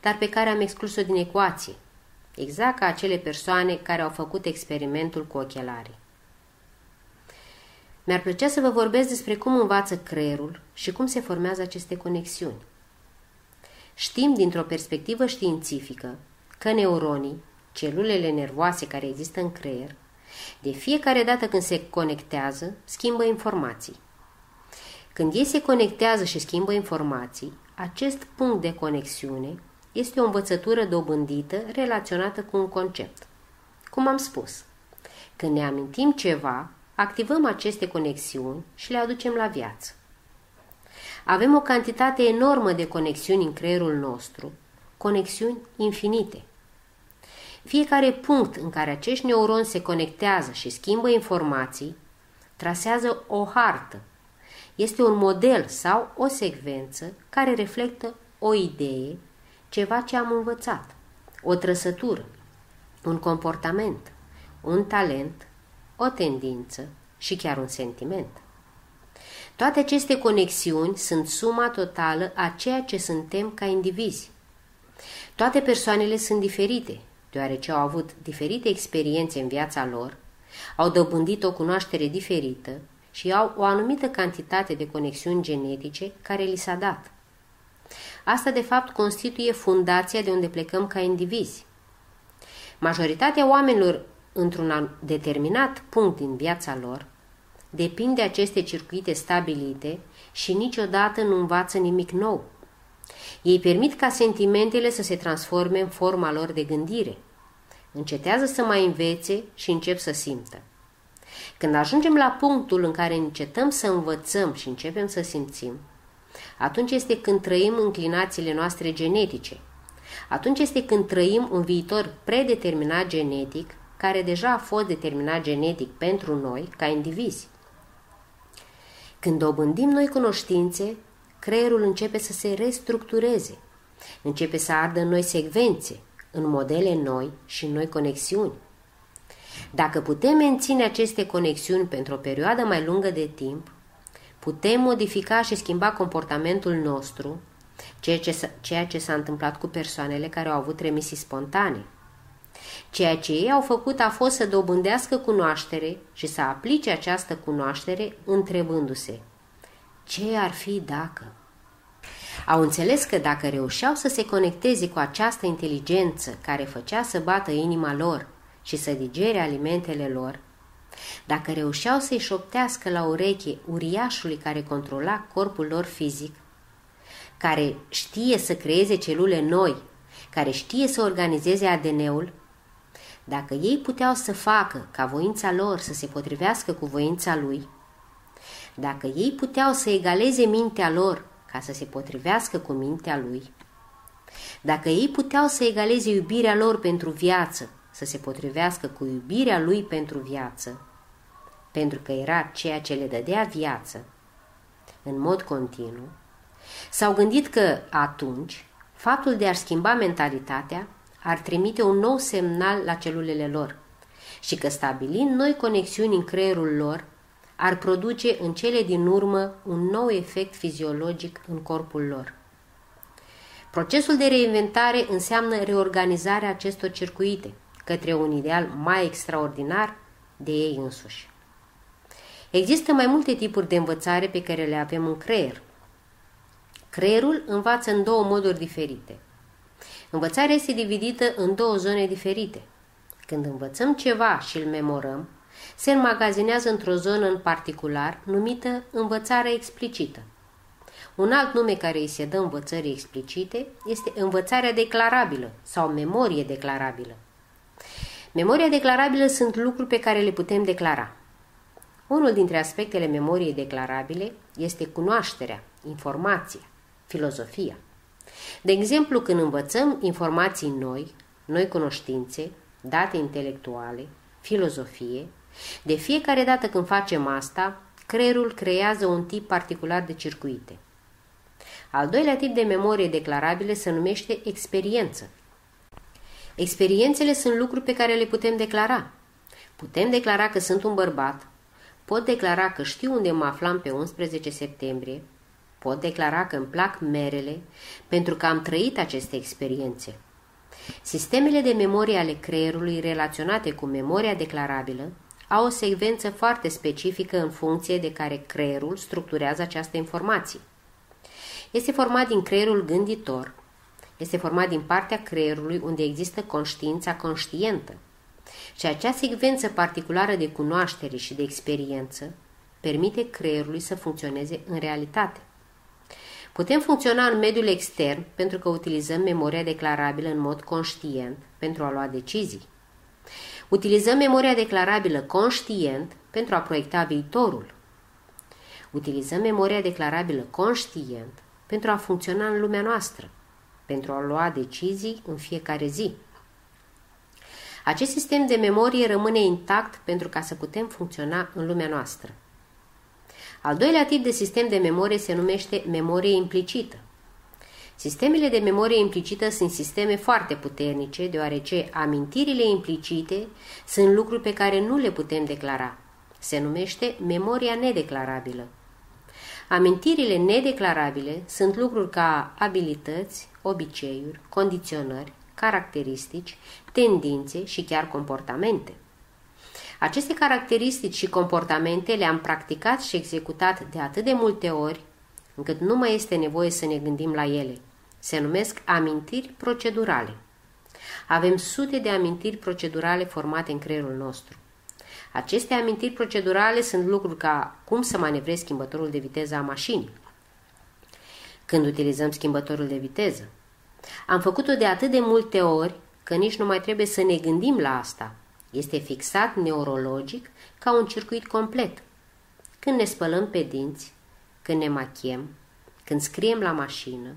dar pe care am exclus-o din ecuație, exact ca acele persoane care au făcut experimentul cu ochelarii. Mi-ar plăcea să vă vorbesc despre cum învață creierul și cum se formează aceste conexiuni. Știm dintr-o perspectivă științifică că neuronii, celulele nervoase care există în creier, de fiecare dată când se conectează, schimbă informații. Când ei se conectează și schimbă informații, acest punct de conexiune este o învățătură dobândită relaționată cu un concept. Cum am spus, când ne amintim ceva, activăm aceste conexiuni și le aducem la viață. Avem o cantitate enormă de conexiuni în creierul nostru, conexiuni infinite. Fiecare punct în care acești neuroni se conectează și schimbă informații, trasează o hartă. Este un model sau o secvență care reflectă o idee, ceva ce am învățat, o trăsătură, un comportament, un talent, o tendință și chiar un sentiment. Toate aceste conexiuni sunt suma totală a ceea ce suntem ca indivizi. Toate persoanele sunt diferite, deoarece au avut diferite experiențe în viața lor, au dobândit o cunoaștere diferită și au o anumită cantitate de conexiuni genetice care li s-a dat. Asta, de fapt, constituie fundația de unde plecăm ca indivizi. Majoritatea oamenilor într-un determinat punct din viața lor, depind de aceste circuite stabilite și niciodată nu învață nimic nou. Ei permit ca sentimentele să se transforme în forma lor de gândire. Încetează să mai învețe și încep să simtă. Când ajungem la punctul în care încetăm să învățăm și începem să simțim, atunci este când trăim înclinațiile noastre genetice. Atunci este când trăim un viitor predeterminat genetic care deja a fost determinat genetic pentru noi ca indivizi. Când dobândim noi cunoștințe, creierul începe să se restructureze, începe să ardă în noi secvențe, în modele noi și în noi conexiuni. Dacă putem menține aceste conexiuni pentru o perioadă mai lungă de timp, putem modifica și schimba comportamentul nostru, ceea ce, ceea ce s-a întâmplat cu persoanele care au avut remisii spontane. Ceea ce ei au făcut a fost să dobândească cunoaștere și să aplice această cunoaștere întrebându-se ce ar fi dacă? Au înțeles că dacă reușeau să se conecteze cu această inteligență care făcea să bată inima lor și să digere alimentele lor, dacă reușeau să-i șoptească la ureche uriașului care controla corpul lor fizic, care știe să creeze celule noi, care știe să organizeze ADN-ul, dacă ei puteau să facă ca voința lor să se potrivească cu voința lui, dacă ei puteau să egaleze mintea lor ca să se potrivească cu mintea lui, dacă ei puteau să egaleze iubirea lor pentru viață, să se potrivească cu iubirea lui pentru viață, pentru că era ceea ce le dădea viață, în mod continuu, s-au gândit că atunci faptul de a schimba mentalitatea ar trimite un nou semnal la celulele lor și că stabilind noi conexiuni în creierul lor, ar produce în cele din urmă un nou efect fiziologic în corpul lor. Procesul de reinventare înseamnă reorganizarea acestor circuite către un ideal mai extraordinar de ei însuși. Există mai multe tipuri de învățare pe care le avem în creier. Creierul învață în două moduri diferite – Învățarea este dividită în două zone diferite. Când învățăm ceva și îl memorăm, se înmagazinează într-o zonă în particular numită învățare explicită. Un alt nume care îi se dă învățării explicite este învățarea declarabilă sau memorie declarabilă. Memoria declarabilă sunt lucruri pe care le putem declara. Unul dintre aspectele memoriei declarabile este cunoașterea, informația, filozofia. De exemplu, când învățăm informații noi, noi cunoștințe, date intelectuale, filozofie, de fiecare dată când facem asta, creierul creează un tip particular de circuite. Al doilea tip de memorie declarabile se numește experiență. Experiențele sunt lucruri pe care le putem declara. Putem declara că sunt un bărbat, pot declara că știu unde mă aflam pe 11 septembrie, pot declara că îmi plac merele pentru că am trăit aceste experiențe. Sistemele de memorie ale creierului relaționate cu memoria declarabilă au o secvență foarte specifică în funcție de care creierul structurează această informație. Este format din creierul gânditor, este format din partea creierului unde există conștiința conștientă. Și acea secvență particulară de cunoaștere și de experiență permite creierului să funcționeze în realitate. Putem funcționa în mediul extern pentru că utilizăm memoria declarabilă în mod conștient pentru a lua decizii. Utilizăm memoria declarabilă conștient pentru a proiecta viitorul. Utilizăm memoria declarabilă conștient pentru a funcționa în lumea noastră, pentru a lua decizii în fiecare zi. Acest sistem de memorie rămâne intact pentru ca să putem funcționa în lumea noastră. Al doilea tip de sistem de memorie se numește memorie implicită. Sistemele de memorie implicită sunt sisteme foarte puternice, deoarece amintirile implicite sunt lucruri pe care nu le putem declara. Se numește memoria nedeclarabilă. Amintirile nedeclarabile sunt lucruri ca abilități, obiceiuri, condiționări, caracteristici, tendințe și chiar comportamente. Aceste caracteristici și comportamente le-am practicat și executat de atât de multe ori, încât nu mai este nevoie să ne gândim la ele. Se numesc amintiri procedurale. Avem sute de amintiri procedurale formate în creierul nostru. Aceste amintiri procedurale sunt lucruri ca cum să manevrezi schimbătorul de viteză a mașinii, când utilizăm schimbătorul de viteză. Am făcut-o de atât de multe ori că nici nu mai trebuie să ne gândim la asta. Este fixat neurologic ca un circuit complet. Când ne spălăm pe dinți, când ne machiem, când scriem la mașină,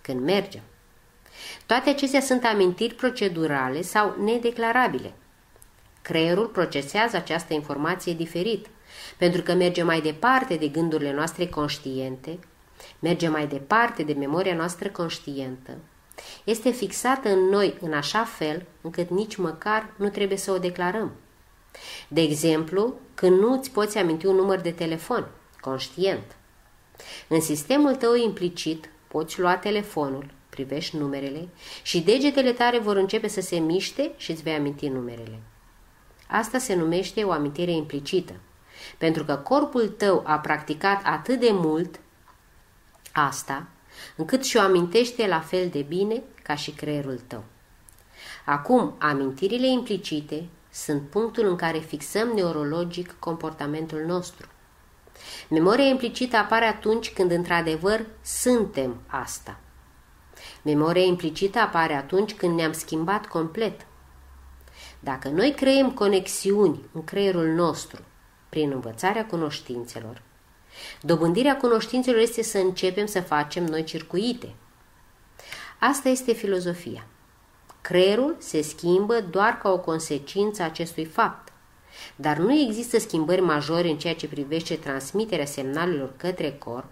când mergem. Toate acestea sunt amintiri procedurale sau nedeclarabile. Creierul procesează această informație diferit, pentru că merge mai departe de gândurile noastre conștiente, merge mai departe de memoria noastră conștientă, este fixată în noi în așa fel încât nici măcar nu trebuie să o declarăm. De exemplu, când nu îți poți aminti un număr de telefon, conștient. În sistemul tău implicit poți lua telefonul, privești numerele și degetele tale vor începe să se miște și îți vei aminti numerele. Asta se numește o amintire implicită, pentru că corpul tău a practicat atât de mult asta, încât și-o amintește la fel de bine ca și creierul tău. Acum, amintirile implicite sunt punctul în care fixăm neurologic comportamentul nostru. Memoria implicită apare atunci când într-adevăr suntem asta. Memoria implicită apare atunci când ne-am schimbat complet. Dacă noi creăm conexiuni în creierul nostru prin învățarea cunoștințelor, dobândirea cunoștințelor este să începem să facem noi circuite. Asta este filozofia. Creierul se schimbă doar ca o consecință a acestui fapt, dar nu există schimbări majore în ceea ce privește transmiterea semnalelor către corp,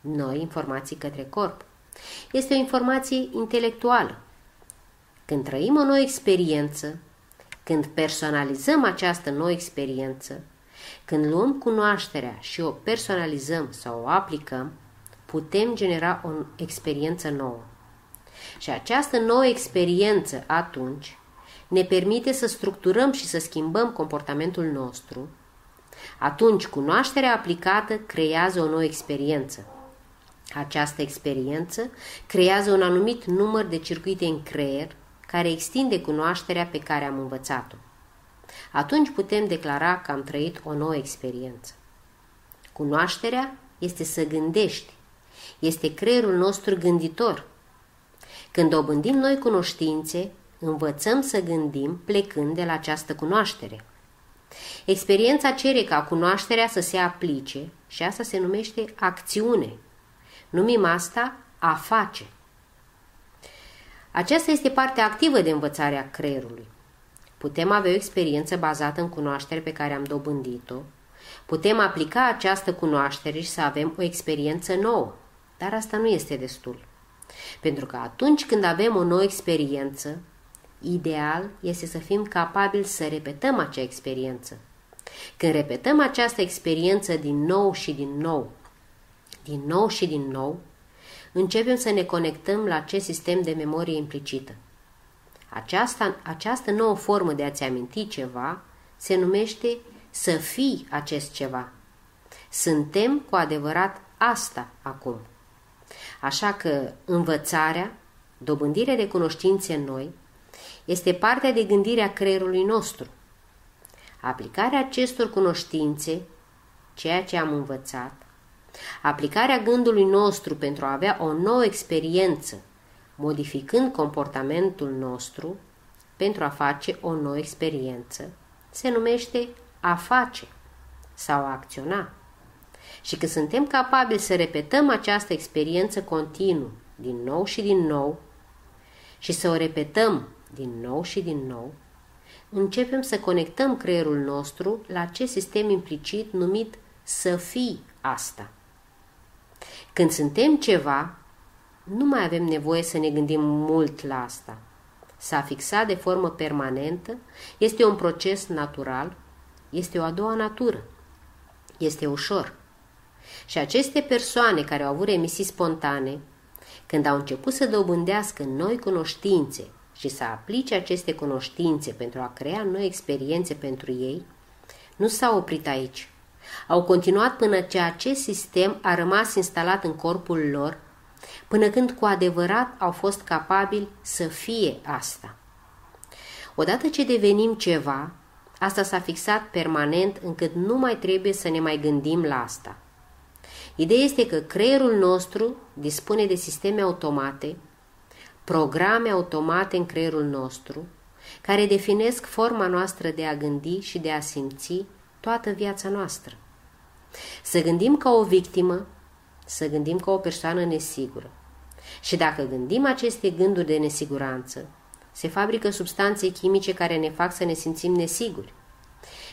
noi informații către corp. Este o informație intelectuală. Când trăim o nouă experiență, când personalizăm această nouă experiență, când luăm cunoașterea și o personalizăm sau o aplicăm, putem genera o experiență nouă. Și această nouă experiență atunci ne permite să structurăm și să schimbăm comportamentul nostru. Atunci, cunoașterea aplicată creează o nouă experiență. Această experiență creează un anumit număr de circuite în creier care extinde cunoașterea pe care am învățat-o. Atunci putem declara că am trăit o nouă experiență. Cunoașterea este să gândești, este creierul nostru gânditor. Când dobândim noi cunoștințe, învățăm să gândim plecând de la această cunoaștere. Experiența cere ca cunoașterea să se aplice și asta se numește acțiune. Numim asta a face. Aceasta este partea activă de învățare a creierului. Putem avea o experiență bazată în cunoaștere pe care am dobândit-o, putem aplica această cunoaștere și să avem o experiență nouă, dar asta nu este destul. Pentru că atunci când avem o nouă experiență, ideal este să fim capabili să repetăm acea experiență. Când repetăm această experiență din nou și din nou, din nou și din nou, începem să ne conectăm la acest sistem de memorie implicită. Aceasta, această nouă formă de a-ți aminti ceva se numește să fii acest ceva. Suntem cu adevărat asta acum. Așa că învățarea, dobândirea de cunoștințe noi, este partea de gândire a creierului nostru. Aplicarea acestor cunoștințe, ceea ce am învățat, aplicarea gândului nostru pentru a avea o nouă experiență, modificând comportamentul nostru pentru a face o nouă experiență, se numește a face sau a acționa. Și că suntem capabili să repetăm această experiență continuu, din nou și din nou, și să o repetăm din nou și din nou, începem să conectăm creierul nostru la acest sistem implicit numit să fii asta. Când suntem ceva, nu mai avem nevoie să ne gândim mult la asta. S-a fixat de formă permanentă este un proces natural, este o a doua natură, este ușor. Și aceste persoane care au avut emisii spontane, când au început să dobândească noi cunoștințe și să aplice aceste cunoștințe pentru a crea noi experiențe pentru ei, nu s-au oprit aici. Au continuat până ce acest sistem a rămas instalat în corpul lor, până când cu adevărat au fost capabili să fie asta. Odată ce devenim ceva, asta s-a fixat permanent încât nu mai trebuie să ne mai gândim la asta. Ideea este că creierul nostru dispune de sisteme automate, programe automate în creierul nostru, care definesc forma noastră de a gândi și de a simți toată viața noastră. Să gândim ca o victimă, să gândim ca o persoană nesigură. Și dacă gândim aceste gânduri de nesiguranță, se fabrică substanțe chimice care ne fac să ne simțim nesiguri.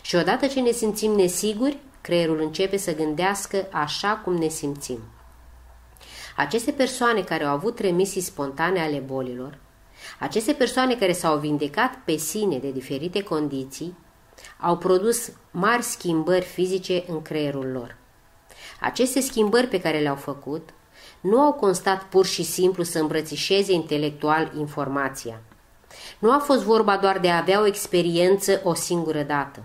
Și odată ce ne simțim nesiguri, creierul începe să gândească așa cum ne simțim. Aceste persoane care au avut remisii spontane ale bolilor, aceste persoane care s-au vindecat pe sine de diferite condiții, au produs mari schimbări fizice în creierul lor. Aceste schimbări pe care le-au făcut nu au constat pur și simplu să îmbrățișeze intelectual informația. Nu a fost vorba doar de a avea o experiență o singură dată.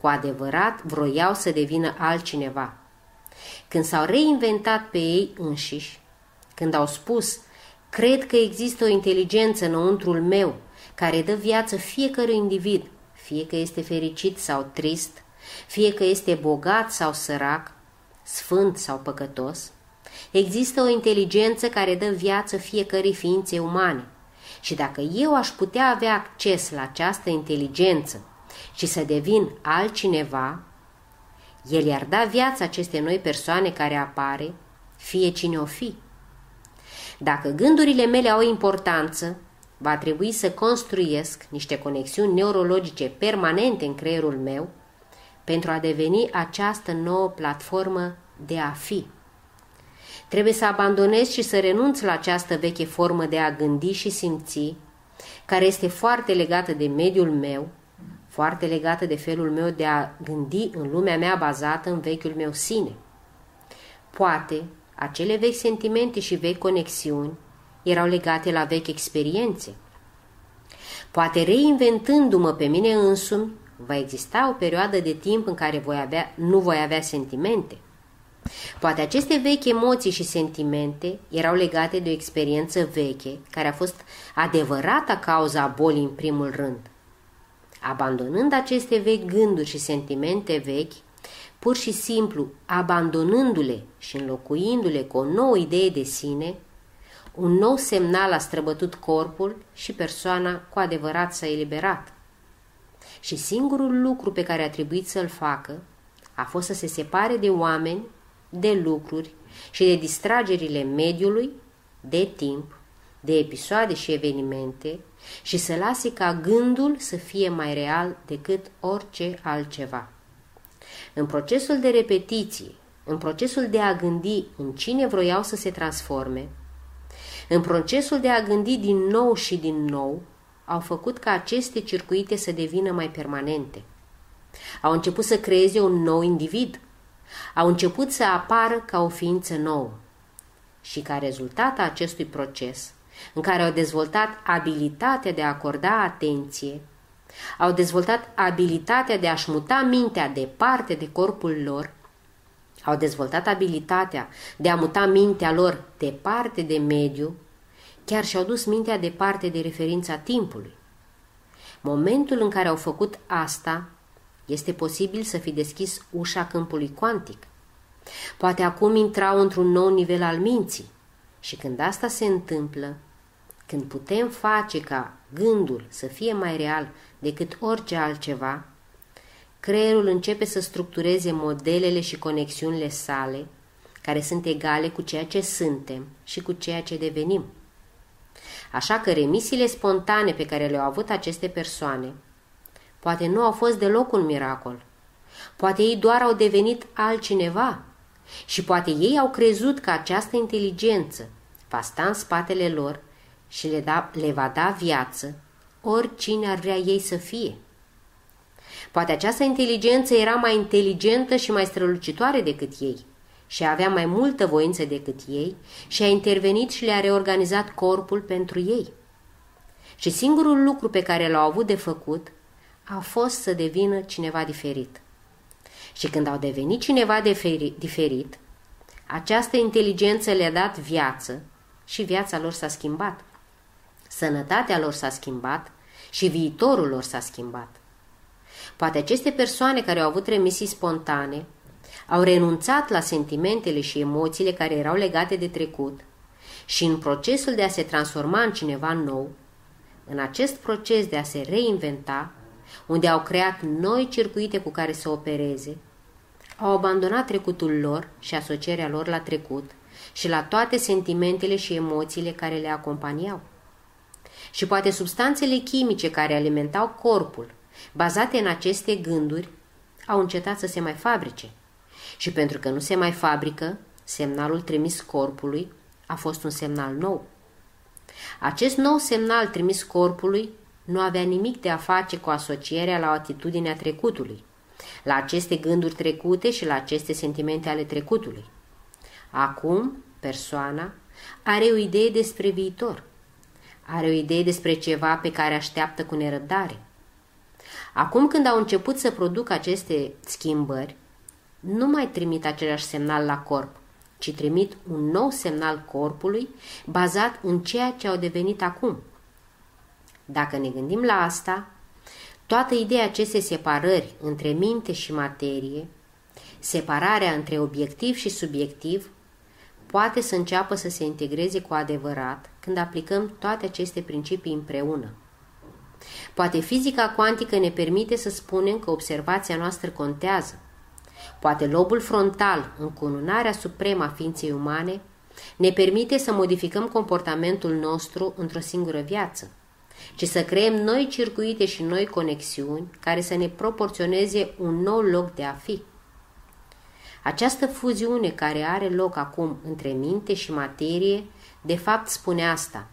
Cu adevărat vroiau să devină altcineva. Când s-au reinventat pe ei înșiși, când au spus, cred că există o inteligență înăuntrul meu care dă viață fiecărui individ, fie că este fericit sau trist, fie că este bogat sau sărac, sfânt sau păcătos, există o inteligență care dă viață fiecărei ființe umane. Și dacă eu aș putea avea acces la această inteligență și să devin altcineva, el i-ar da viața aceste noi persoane care apare, fie cine o fi. Dacă gândurile mele au importanță, va trebui să construiesc niște conexiuni neurologice permanente în creierul meu pentru a deveni această nouă platformă de a fi. Trebuie să abandonez și să renunț la această veche formă de a gândi și simți, care este foarte legată de mediul meu, foarte legată de felul meu de a gândi în lumea mea bazată în vechiul meu sine. Poate acele vechi sentimente și vechi conexiuni erau legate la vechi experiențe. Poate reinventându-mă pe mine însumi, va exista o perioadă de timp în care voi avea, nu voi avea sentimente. Poate aceste vechi emoții și sentimente erau legate de o experiență veche, care a fost adevărata cauza a bolii în primul rând. Abandonând aceste vechi gânduri și sentimente vechi, pur și simplu abandonându-le și înlocuindu-le cu o nouă idee de sine, un nou semnal a străbătut corpul și persoana cu adevărat s-a eliberat. Și singurul lucru pe care a trebuit să-l facă a fost să se separe de oameni, de lucruri și de distragerile mediului, de timp, de episoade și evenimente și să lase ca gândul să fie mai real decât orice altceva. În procesul de repetiție, în procesul de a gândi în cine vroiau să se transforme, în procesul de a gândi din nou și din nou, au făcut ca aceste circuite să devină mai permanente. Au început să creeze un nou individ. Au început să apară ca o ființă nouă. Și ca rezultat a acestui proces, în care au dezvoltat abilitatea de a acorda atenție, au dezvoltat abilitatea de a-și muta mintea departe de corpul lor, au dezvoltat abilitatea de a muta mintea lor departe de mediu, chiar și-au dus mintea departe de referința timpului. Momentul în care au făcut asta, este posibil să fi deschis ușa câmpului cuantic. Poate acum intrau într-un nou nivel al minții și când asta se întâmplă, când putem face ca gândul să fie mai real decât orice altceva, creierul începe să structureze modelele și conexiunile sale, care sunt egale cu ceea ce suntem și cu ceea ce devenim. Așa că remisiile spontane pe care le-au avut aceste persoane poate nu au fost deloc un miracol. Poate ei doar au devenit altcineva și poate ei au crezut că această inteligență va sta în spatele lor și le, da, le va da viață oricine ar vrea ei să fie. Poate această inteligență era mai inteligentă și mai strălucitoare decât ei și avea mai multă voință decât ei și a intervenit și le-a reorganizat corpul pentru ei. Și singurul lucru pe care l-au avut de făcut a fost să devină cineva diferit. Și când au devenit cineva diferit, această inteligență le-a dat viață și viața lor s-a schimbat. Sănătatea lor s-a schimbat și viitorul lor s-a schimbat. Poate aceste persoane care au avut remisii spontane au renunțat la sentimentele și emoțiile care erau legate de trecut și în procesul de a se transforma în cineva nou, în acest proces de a se reinventa, unde au creat noi circuite cu care să opereze, au abandonat trecutul lor și asocierea lor la trecut și la toate sentimentele și emoțiile care le acompaniau. Și poate substanțele chimice care alimentau corpul, bazate în aceste gânduri, au încetat să se mai fabrice. Și pentru că nu se mai fabrică, semnalul trimis corpului a fost un semnal nou. Acest nou semnal trimis corpului nu avea nimic de a face cu asocierea la o atitudine a trecutului, la aceste gânduri trecute și la aceste sentimente ale trecutului. Acum, persoana are o idee despre viitor, are o idee despre ceva pe care așteaptă cu nerăbdare. Acum când au început să producă aceste schimbări, nu mai trimit același semnal la corp, ci trimit un nou semnal corpului bazat în ceea ce au devenit acum. Dacă ne gândim la asta, toată ideea acestei separări între minte și materie, separarea între obiectiv și subiectiv, poate să înceapă să se integreze cu adevărat când aplicăm toate aceste principii împreună. Poate fizica cuantică ne permite să spunem că observația noastră contează, Poate lobul frontal, în cununarea supremă a ființei umane, ne permite să modificăm comportamentul nostru într-o singură viață, ci să creăm noi circuite și noi conexiuni care să ne proporționeze un nou loc de a fi. Această fuziune care are loc acum între minte și materie, de fapt spune asta.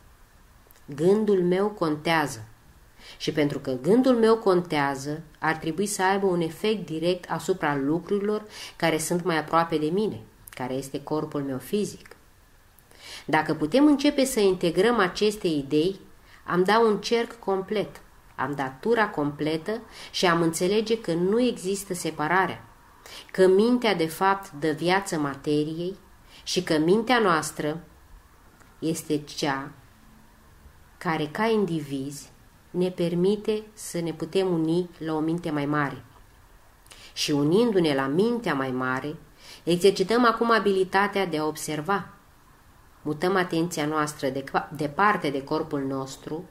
Gândul meu contează. Și pentru că gândul meu contează, ar trebui să aibă un efect direct asupra lucrurilor care sunt mai aproape de mine, care este corpul meu fizic. Dacă putem începe să integrăm aceste idei, am dat un cerc complet, am dat tura completă și am înțelege că nu există separarea, că mintea de fapt dă viață materiei și că mintea noastră este cea care ca indivizi ne permite să ne putem uni la o minte mai mare. Și unindu-ne la mintea mai mare, exercităm acum abilitatea de a observa. Mutăm atenția noastră de, departe de corpul nostru,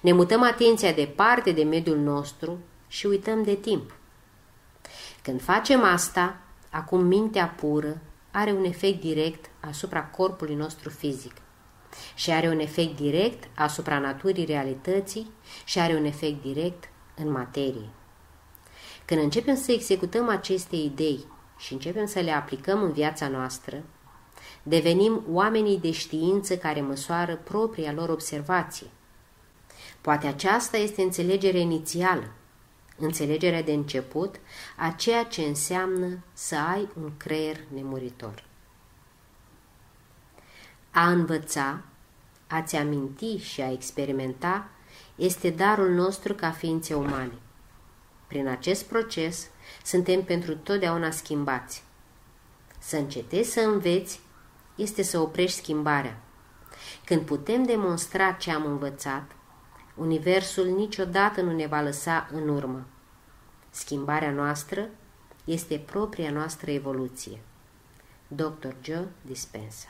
ne mutăm atenția departe de mediul nostru și uităm de timp. Când facem asta, acum mintea pură are un efect direct asupra corpului nostru fizic. Și are un efect direct asupra naturii realității și are un efect direct în materie. Când începem să executăm aceste idei și începem să le aplicăm în viața noastră, devenim oamenii de știință care măsoară propria lor observație. Poate aceasta este înțelegerea inițială, înțelegerea de început a ceea ce înseamnă să ai un creier nemuritor. A învăța, a-ți aminti și a experimenta este darul nostru ca ființe umane. Prin acest proces suntem pentru totdeauna schimbați. Să încetezi să înveți este să oprești schimbarea. Când putem demonstra ce am învățat, Universul niciodată nu ne va lăsa în urmă. Schimbarea noastră este propria noastră evoluție. Dr. Joe Dispensa